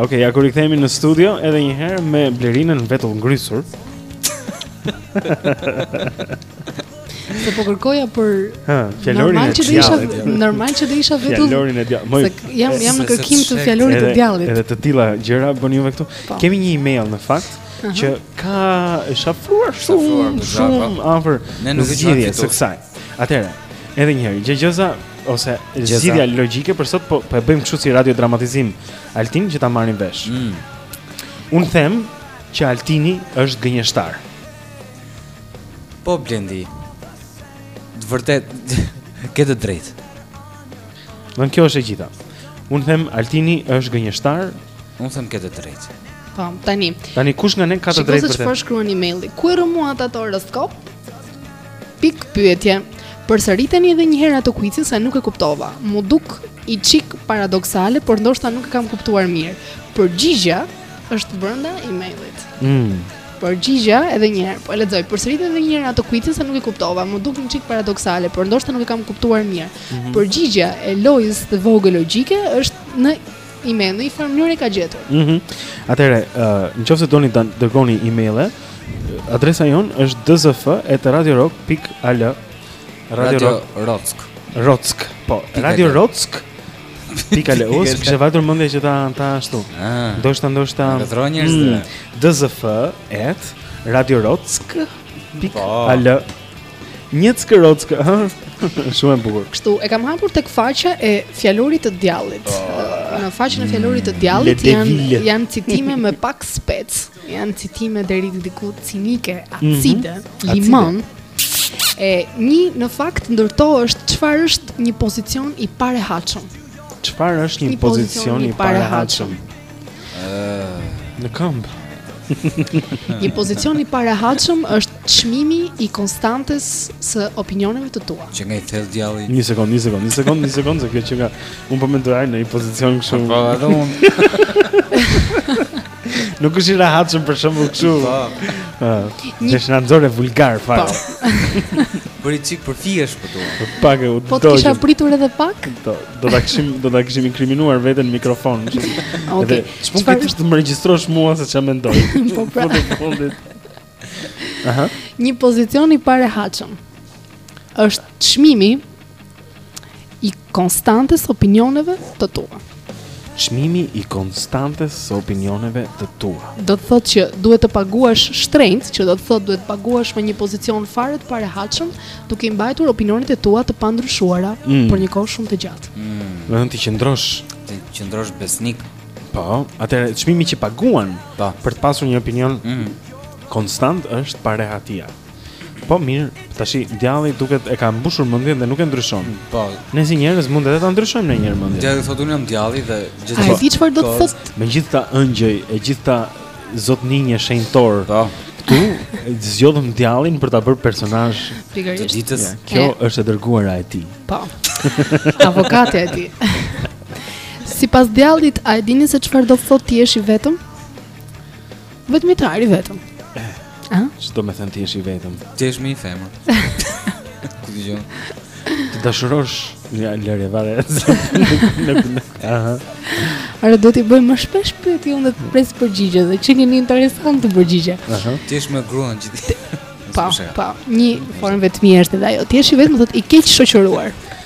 Okej, okay, ja ku rikthehemi në studio edhe një herë me Blerinën vetullngrysur. Se po kërkoja për Hë, fjalorin e djallit. Normal që do isha vetë. Fjalorin e djallit. Se jam jam në kërkim të fjalorit të djallit. Edhe të tilla gjëra bëhen te juve këtu. Po. Kemi një email në fakt që ka shkruar shumë shumë po. afër zgjidhjes së kësaj. Atëherë, edhe një herë, gjëegjëza ose zgjidhja logjike për sot po, po e bëjmë kështu si radio dramatizim Altin që ta marrin vesh. Mm. Un them që Altini është gënjeshtar. Po Blendi. Të vërtet ke të drejtë. Dhe kjo është e gjitha. Unë them Altini është gënjeshtar. Unë them ke të drejtë. Po, tani. Tani kush nga ne ka të drejtë për të? Çfarë shkruan emaili? Ku e rrëmuat atë horoskop? Pik pyetje. Përsëriteni edhe një herë atë kuicin se nuk e kuptova. M'u duk një çik paradoksale, por ndoshta nuk e kam kuptuar mirë. Përgjigja është brenda emailit. Mm. Përgjigja, edhe një herë, po e lexoj përsëriteni edhe një herë atë kuicin se nuk e kuptova, m'u duk një çik paradoksale, por ndoshta nuk e kam kuptuar mirë. Mm -hmm. Përgjigja e lojës të vogël logjike është në email, në një farë mënyrë e ka gjetur. Mhm. Mm Atëherë, uh, në qoftë se doni të dërgoni emailë, adresa jonë është dzf@radiorock.al. Radio Rock. Rock. Po, Radio Rock. Pikë al e us, kishte vajtur mendja që ta ta ashtu ah. Ndoshta, ndoshta Në këtëro njërës dhe mm, DZF et Radio Rock pikë po. al Me cëkë rock Shumë e bukur Kështu, e kam hapur tek faqja e fjalorit të djallit oh. Në faqen e fjalorit të djallit janë, janë citime me pak spec Janë citime deri diku cinike, acide, mm -hmm. limon E një në fakt ndër to është çfarë është një pozicion i parehatshëm. Çfarë është një, një pozicion i parehatshëm? Ëh, në këmbë. një pozicion i parehatshëm është çmimi i konstantes së opinioneve të tua. Qenka i thellë djalli. Një sekond, një sekond, një sekond, një sekond, se kjo qenka un po mendoj në një pozicion kështu. Po, edhe un. Nuk është i rehatshëm për shembull kështu. Po. Një shembull e vulgar fare. Po. Prit një çik për fiesh po do. Po pak e udhëtoj. Po të kisha pritur edhe pak? Do, do ta kishim, do ta kishim inkriminuar veten në mikrofon. Okej. Çfarë është të më regjistrosh mua se çfarë mendoj? Po pra. Aha. Një pozicion i parehatshëm. Është çmimi i konstantes së opinioneve të tua. Çmimi i konstantes së opinioneve të tua. Do të thotë që duhet të paguash shtrenjtë, që do të thotë duhet të paguash me një pozicion fare të parehatshëm, duke i mbajtur opinionet e tua të pandryshuara mm. për një kohë shumë të gjatë. Mm. Vetëm t'i qëndrosh, t'i qëndrosh besnik Po, atëherë çmimi që paguan pa. Po. për të pasur një opinion mm. konstant është parehatia. Po mirë, tash djalli duket e ka mbushur mendjen dhe nuk e ndryshon. Po, ne si njerëz mund edhe ta ndryshojmë ndonjëherë mendjen. Djalli thotë unë jam djalli dhe gjithçka. Ai di çfarë do të thotë. Me gjithë ata engjëj, e gjithë ata zotërinj shenjtorë. Po. Këtu zgjodhëm djallin për ta bërë personazh të ditës. Ja, kjo e. është e dërguara e tij. Po. Avokatja e tij. Sipas djallit, a e dini se çfarë do të thotë të jesh i vetëm? Vetëm i tëri vetëm. Ëh? Ç'do me thënë të jesh i vetëm? Të jesh me një femër. Ku ti jeni? Të dashurosh një lavire. Aha. Atëherë do t'i bëjmë më shpesh pyetje unë të pres përgjigje dhe që keni interesante përgjigje. Aha. Të jesh me gruan gjithë. Po, po, një formë vetmie është edhe ajo. Të jesh i vetëm, thotë i keqshoqëruar.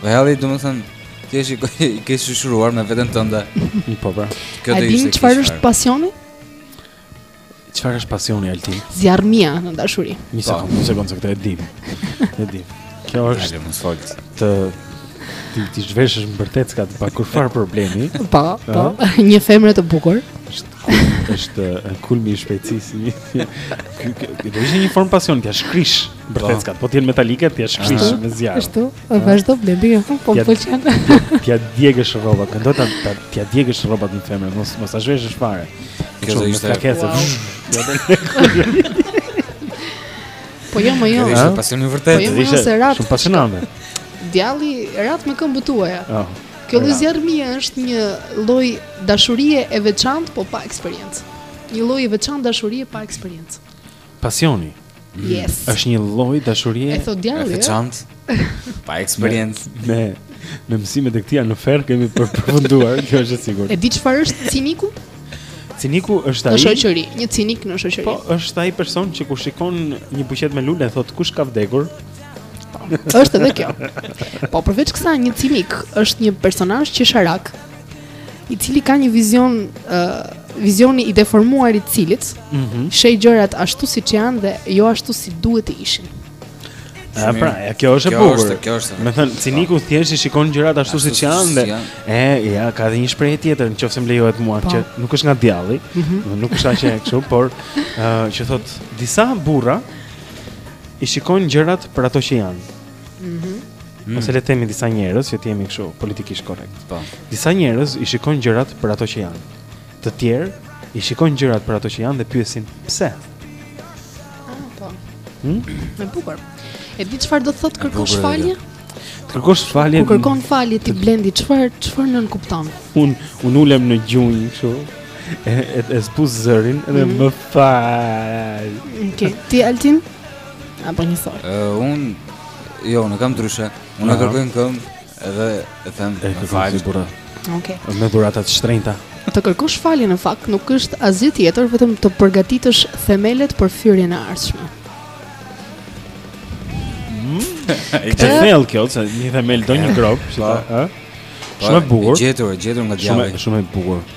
Po helli domethënë të jesh i keqshoqëruar me veten tënde. Po pra. Kjo do ishte. A e di çfarë është pasioni? Çfarë është pasioni Altin? Zjarrmia në dashuri. Një po. sekondë, një sekondë se këtë e dim. E dim. Kjo është më solt. Të ti ti zhveshësh vërtetkat pa kurrfarë problemi. Po, po, një femër të bukur. Është është kulmi i shpejtësisë. Kjo është një formë pasioni, ti shkrish. Vërtetkat, po të jenë metalike, t'ia shkrish me zjarr Ashtu, o vazhdo Blendi, jo, po më pëlqen T'ia djegësh rrobat, këndoj ta, ta, t'ia djegësh rrobat një femre, mos, mos ta zhveshësh fare Kjo do ishte Po jo, më jo Kjo ishte pasion i vërtetë Po jo, mo jo, se ratë Shumë pasionante Djalli, ratë me këmbët tuaja oh, Kjo lloj zjarrmie është një lloj dashurie e veçantë, po pa eksperiencë Një lloj i veçantë dashurie pa eksperiencë Pasioni. Mm. Yes. Është një lloj dashurie e thotë djalli. E veçantë. Pa eksperiencë. Me me mësimet e këtij në ferr kemi përfunduar, kjo është e sigurt. E di çfarë është ciniku? Ciniku është ai. Në shoqëri, një cinik në shoqëri. Po, është ai person që kur shikon një buqet me lule thotë kush ka vdekur? është edhe kjo. Po përveç kësaj një cinik është një personazh qesharak. i cili ka një vizion uh, vizioni i deformuar i të cilit mm -hmm. sheh gjërat ashtu siç janë dhe jo ashtu si duhet të ishin. A pra, ja, kjo është e bukur. Kjo është. Domethënë, ciniku thjesht i shikon gjërat ashtu siç janë dhe e ja ka dhe një shprehje tjetër, nëse më lejohet mua, po. që nuk është nga djalli, mm -hmm. nuk është as e kështu, por uh, që thotë disa burra i shikojnë gjërat për ato që janë. Mhm. Mm. Ose le të themi disa njerëz që të jemi kështu politikisht korrekt. Po. Disa njerëz i shikojnë gjërat për ato që janë. Të tjerë i shikojnë gjërat për ato që janë dhe pyesin pse. Ah, po. Hm? Më bukur. E di çfarë do të thotë kërkosh falje? Të kërkosh falje. Kur kërkon falje ti Blendi çfarë çfarë nënkupton? Un un ulem në gjunjë kështu. E e, e zbuz zërin dhe mm. më fal. Okej, okay. ti Altin? Apo një sort. Uh, unë, jo, unë e kam ndryshe. Unë e kërkoj në këmbë edhe e them e kërkoj falje. Si burra. Okay. Me dhurata të shtrenjta. Të kërkosh falje në fakt nuk është asgjë tjetër vetëm të përgatitësh themelet për fyerjen e ardhshme. Mm. Kjo e thellë kjo, se një themel do një gropë, që ta, ha? Po, shumë e bukur. Gjetur, gjetur nga djalli. Shumë shumë e bukur.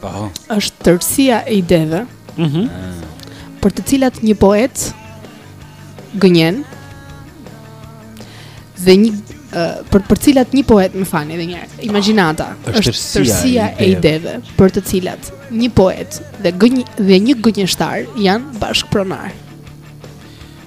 Po. Është tërësia e ideve. Mhm. Mm për të cilat një poet gënjen dhe një uh, për për cilat një poet më falni edhe një herë imagjinata është tërësia e ideve për të cilat një poet dhe gënj dhe një gënjeshtar janë bashkëpronar.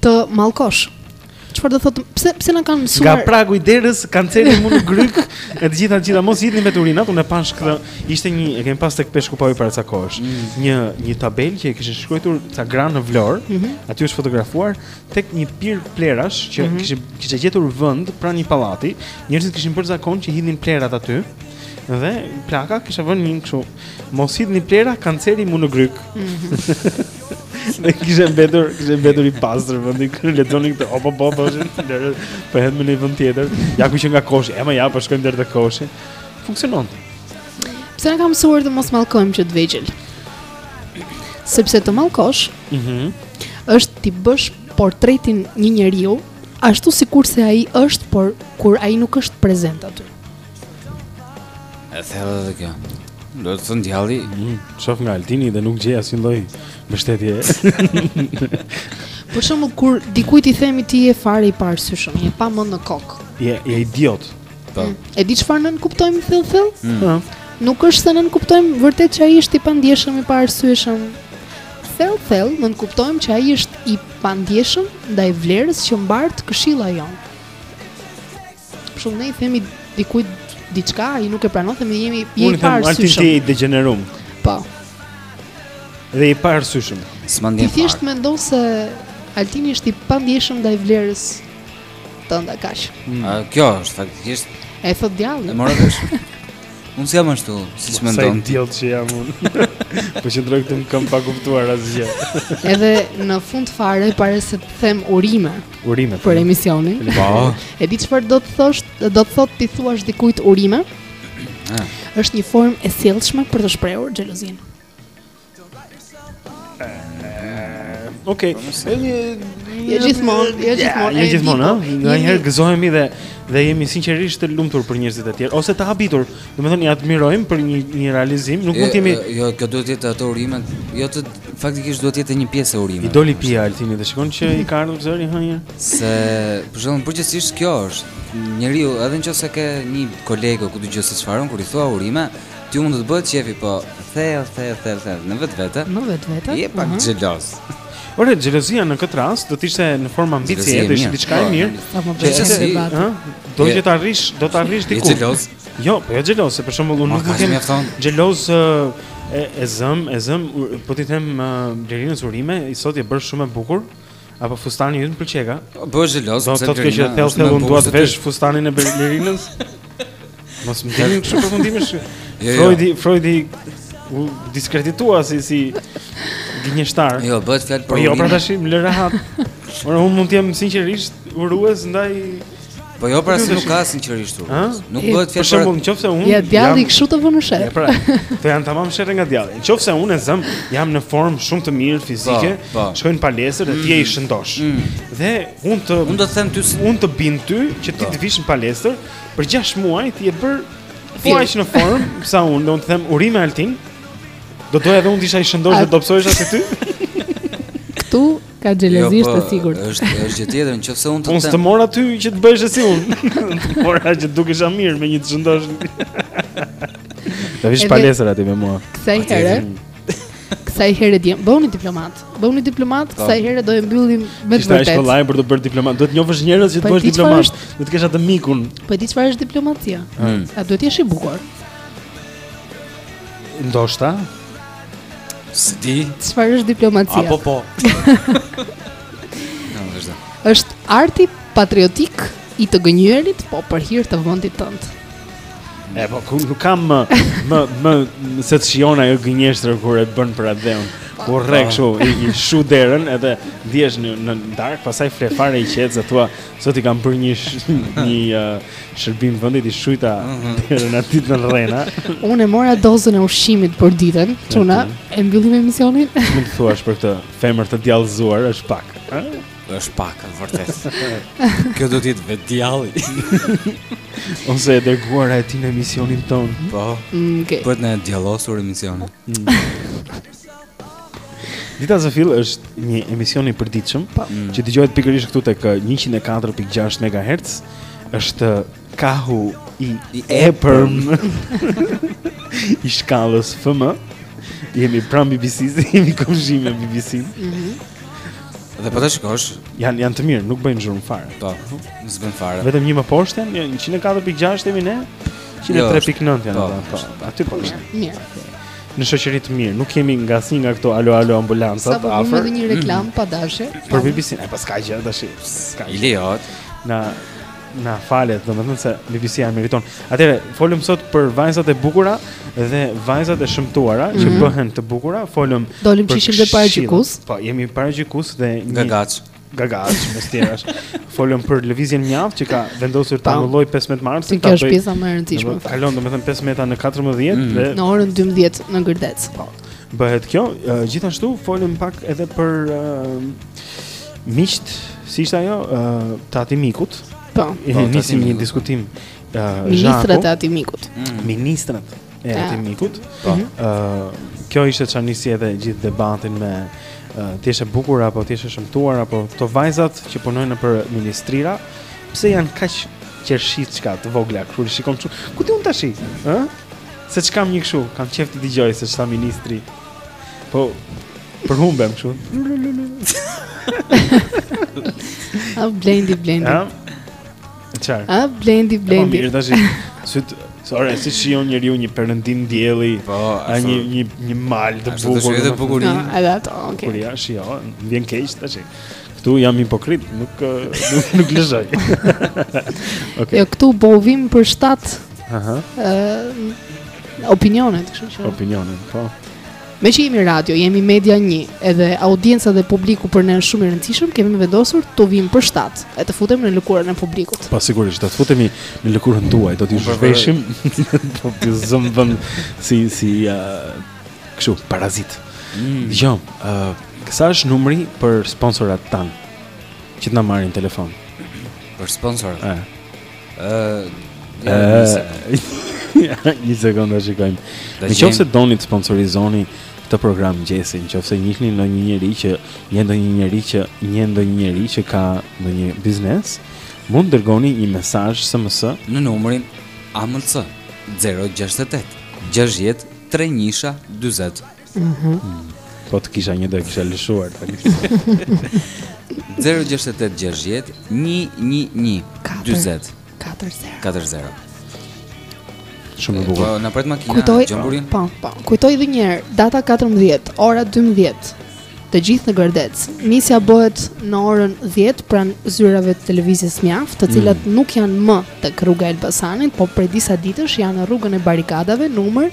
Të mallkosh. Çfarë do thotë? Pse pse na kanë mësuar? Nga pragu i derës kanceri mu në grykë e të gjitha të gjitha mos hidhni me turinat, unë e pashë këtë. Ishte një, e kemi pas tek peshku pa para ca kohësh. Mm. Një një tabelë që e kishin shkruar ca gra në Vlorë. Mm -hmm. Aty është fotografuar tek një pirg plehrash që mm -hmm. kishin kishte gjetur vend pranë një pallati. Njerëzit kishin bërë zakon që hidhnin plehrat aty. Dhe plaka kishte vënë një kështu. Mos hidhni plehra, kanceri mu në grykë. Mm -hmm. Dhe kishte mbetur, kishte mbetur i pastër vendi kur lexonin këtë. Opo po thoshin, lëre po hedh në një vend tjetër. Ja ku që nga koshi, ema ja po shkojmë deri te koshi. Funksionon. Pse na kanë mësuar të mos mallkojmë që të vegjël? Sepse të mallkosh, mhm, mm është t'i bësh portretin një njeriu ashtu sikurse ai është, por kur ai nuk është prezent aty. E thellë dhe kjo Do të thënë djalli mm, Shof nga Altini dhe nuk gjej asnjë lloj mbështetje Për shembull kur dikujt i themi ti je fare i paarsyeshëm Je pa mend në kokë Je, je idiot po. mm. E di çfarë nënkuptojmë thellë thellë? Mm. Po. Nuk është se nënkuptojmë vërtet që ai është i pandjeshëm i paarsyeshëm Thellë thellë nënkuptojmë që ai është i pandjeshëm Ndaj vlerës që mbart këshilla jonë Për shembull ne i themi dikujt diçka, ai nuk e pranon, themi je i paarsyeshëm. Unë them, Altini i degjeneruar. Po. Dhe i paarsyeshëm. Ti thjesht mendon se Altini është i pandjeshëm ndaj vlerës tënde kaq. Mm. Kjo është faktikisht. E thotë djalli. E mora Unë s'jam ashtu, si që mendon. Sa i djallë që jam unë. po qëndroj këtë mëkat pa kuptuar asgjë. Edhe në fund fare, para se të them urime. Urime. Për emisionin. Po. e di çfarë do të thotë, do të thotë t'i thuash dikujt urime. Ah. është një form e sjellshme për të shprehur xhelozinë. Okej. Jo gjithmonë, jo gjithmonë. Jo gjithmonë, ha? Nganjëherë gëzohemi dhe dhe jemi sinqerisht të lumtur për njerëzit e tjerë ose të habitur. Domethënë i admirojmë për një një realizim, nuk mund të jemi Jo, kjo duhet të jetë ato urime, jo të faktikisht duhet të jetë një pjesë e urimeve. I doli pia Altini dhe shikon që i ka ardhur zëri hënje. Se për shembull përgjithësisht kjo është njeriu, edhe nëse ke një kolegë ku dëgjon se çfarë, kur i thua urime, Ti mund të të bëhet qejfi, po thellë, thellë, thellë, thellë, në vetvete. Në vetvete? Je pak mhm. xheloz. Ore, xhelozia në këtë rast do të ishte në formë ambicie, do ishte diçka e po, mirë. Po, po, që të si, ha? Do që të arrish, do të arrish diku. Je xheloz? Jo, po jo xheloz, se për shembull unë nuk jam xheloz e e zëmë, e zëmë, po t'i them Blerinës urime, ti sot je bërë shumë e bukur. Apo fustani yt më pëlqeka? Po bëj xheloz, pse do të thotë që thellë thellë unë dua të vesh fustanin e Blerinës? Mos më dil në këto përfundime. Jo, jo. Freudi, Freudi u diskreditua si si gënjeshtar. Jo, bëhet fjalë për. Po jo, pra tashi më lër rehat. Unë mund të jem sinqerisht urues ndaj Po jo pra si nuk ka sinqerisht urues. Nuk bëhet fjalë. Për shembull, nëse unë Ja djalli kështu të vënë sherr. Pra, të janë tamam sherr nga djalli. Nëse unë e zëmë, jam në formë shumë të mirë fizike, po, po. shkoj në palestër dhe ti je i mm. shëndoshë. Mm. Dhe unë të Unë do të them ty si unë të bind ty që ti po. të vish në palestër për 6 muaj ti je bërë po aq në formë sa unë, do të them urime Altin. Do doja edhe unë të isha i shëndoshë dhe do dobësohesha si ty. Këtu Ka xhelozi, është e po, sigurt. Është është gjë tjetër, nëse unë të them. Unë të mora ty që të bëhesh si unë. Por as që dukesha mirë me një të shëndoshë. Do vish palestër aty me mua. Kësaj here. Kësaj here djem, bëuni diplomat. Bëuni diplomat, po. kësaj here do e mbyllim me të vërtetë. Ishte shkolla për të bërë diplomat. Duhet të njohësh njerëz që të po, bëhesh diplomat. Do të kesh atë mikun. Po di çfarë është diplomacia? Hmm. A duhet të jesh i bukur? Ndoshta. S'di. Çfarë është diplomacia? Apo po. Është arti patriotik i të gënjyerit, po për hir të vendit tënd. E po ku nuk kam më më më se të shijon ajo gënjeshtër kur e bën për atdheun. Kur rre kështu i, i shu derën edhe ndihesh në në darkë, pastaj fle fare i qetë se thua, Sot i kam bërë një sh një uh, shërbim vendit i shujta mhm. deri në dy te rrena. Unë e mora dozën e ushqimit për ditën, çuna, e mbyllim emisionin. Mund të thuash për këtë femër të djallëzuar është pak, ë? Është pak, vërtet. Kjo do të jetë vetë djalli. Ose e dërguara e tij në emisionin tonë. Po. Mm, okay. Për të na djallëzuar emisionin. Mm. Dita zë fill është një emision i përditshëm po. mm. që dëgjohet pikërisht këtu tek 104.6 uh, MHz. Është kahu i i epërm i shkallës FM. Jemi pranë BBC, jemi komshinj me BBC. Mm -hmm. Dhe po të shikosh, janë janë të mirë, nuk bëjnë zhurmë fare. Po, s'bëjnë fare. Vetëm një më poshtë, 104.6 jemi ne. 103.9 jo, janë po, ata. Po, aty po. Mirë. Në shoqëri të mirë, nuk jemi nga asnjë nga këto alo alo ambulancat afër. Sa po bëjmë një reklamë mm. pa dashje. Për BBC, hajt se s'ka gjë tash. S'ka. Iliot. Na na falet, domethënë se BBC e meriton. Atëherë, folëm sot për vajzat e bukura dhe vajzat e shëmtuara mm -hmm. që mhm. bëhen të bukura, folëm. Dolëm ç'ishim dhe paragjykues. Po, jemi paragjykues dhe një gagac. gagaç mes të tjerash. Folëm për lëvizjen Mjaft që ka vendosur ta anulojë 15 marsin. Kjo është pjesa më e rëndësishme. Ka lënë domethënë 5 metra në 14 mm. dhe në orën 12 në Gërdec. Po. Bëhet kjo, gjithashtu folëm pak edhe për uh, miqtë, si ishte ajo, uh, t'atij mikut. Po. Ne po, nisim një diskutim. Uh, Ministrat e atij mikut. Mm. Ministrat. e ah. atij mikut. Po. Mhm. Ë uh, kjo ishte ça nisi edhe gjithë debatin me uh, të jesh e bukur apo të jesh e shëmtuar apo këto vajzat që punojnë nëpër ministrira, pse janë kaq qershiçka të vogla kur i shikon çu. Ku t'i di un tash? Ë? Se ç'kam një kështu, kam qejf t'i dëgjoj se ç'tha ministri. Po për humbem kështu. Au Blendi Blendi. Ja? Çfarë? A Blendi, po, Blendi. Po mirë tash. Sytë, ore, si shijon njeriu një perëndim dielli, po, a një një një mal të bukur. Është edhe bukur. Ja, edhe ato, okay. Bukuria shijon, më vjen keq tash. Këtu jam hipokrit, nuk nuk, nuk lëshoj. okay. Jo, këtu po u vijmë për shtat. Aha. Ëh, opinionet, kështu që. Opinionet, po. Meqë jemi radio, jemi media një, edhe audienca dhe publiku për ne është shumë i rëndësishëm, kemi vendosur t'u vijmë për shtat, e të futemi në lëkurën e publikut. Pa po, sigurisht, do të futemi në lëkurën tuaj, do t'i po, po, zhveshim, do t'i zëmbëm si, si uh, këshu, parazit. Mm. Dëgjo, uh, sa është numri për sponsorat tanë, që të na marrin telefon? Për sponsorat? E. Një sekundë të shikojmë. Në qoftë se doni të sponsorizoni këtë program mëngjesi, në qoftë se njihni ndonjë njeri që njeh ndonjë njeri që njeh ndonjë njeri që ka ndonjë biznes, mund të dërgoni një mesazh SMS në numrin AMC 068 60 3 njësha 40 Mhm. Mm po të kisha një do e kisha lëshuar tani. 068 60 111 40 40 Shumë e bukur. Po na pret makina Kujtoj, gjamburin. Po, po. Kujtoj edhe një herë, data 14, ora 12. Të gjithë në Gërdec. Nisja bëhet në orën 10 pranë zyrave të Lëvizjes Mjaft, të cilat mm. nuk janë më tek rruga e Elbasanit, po prej disa ditësh janë në rrugën e Barrikadave numër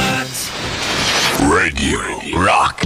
Radio Rock.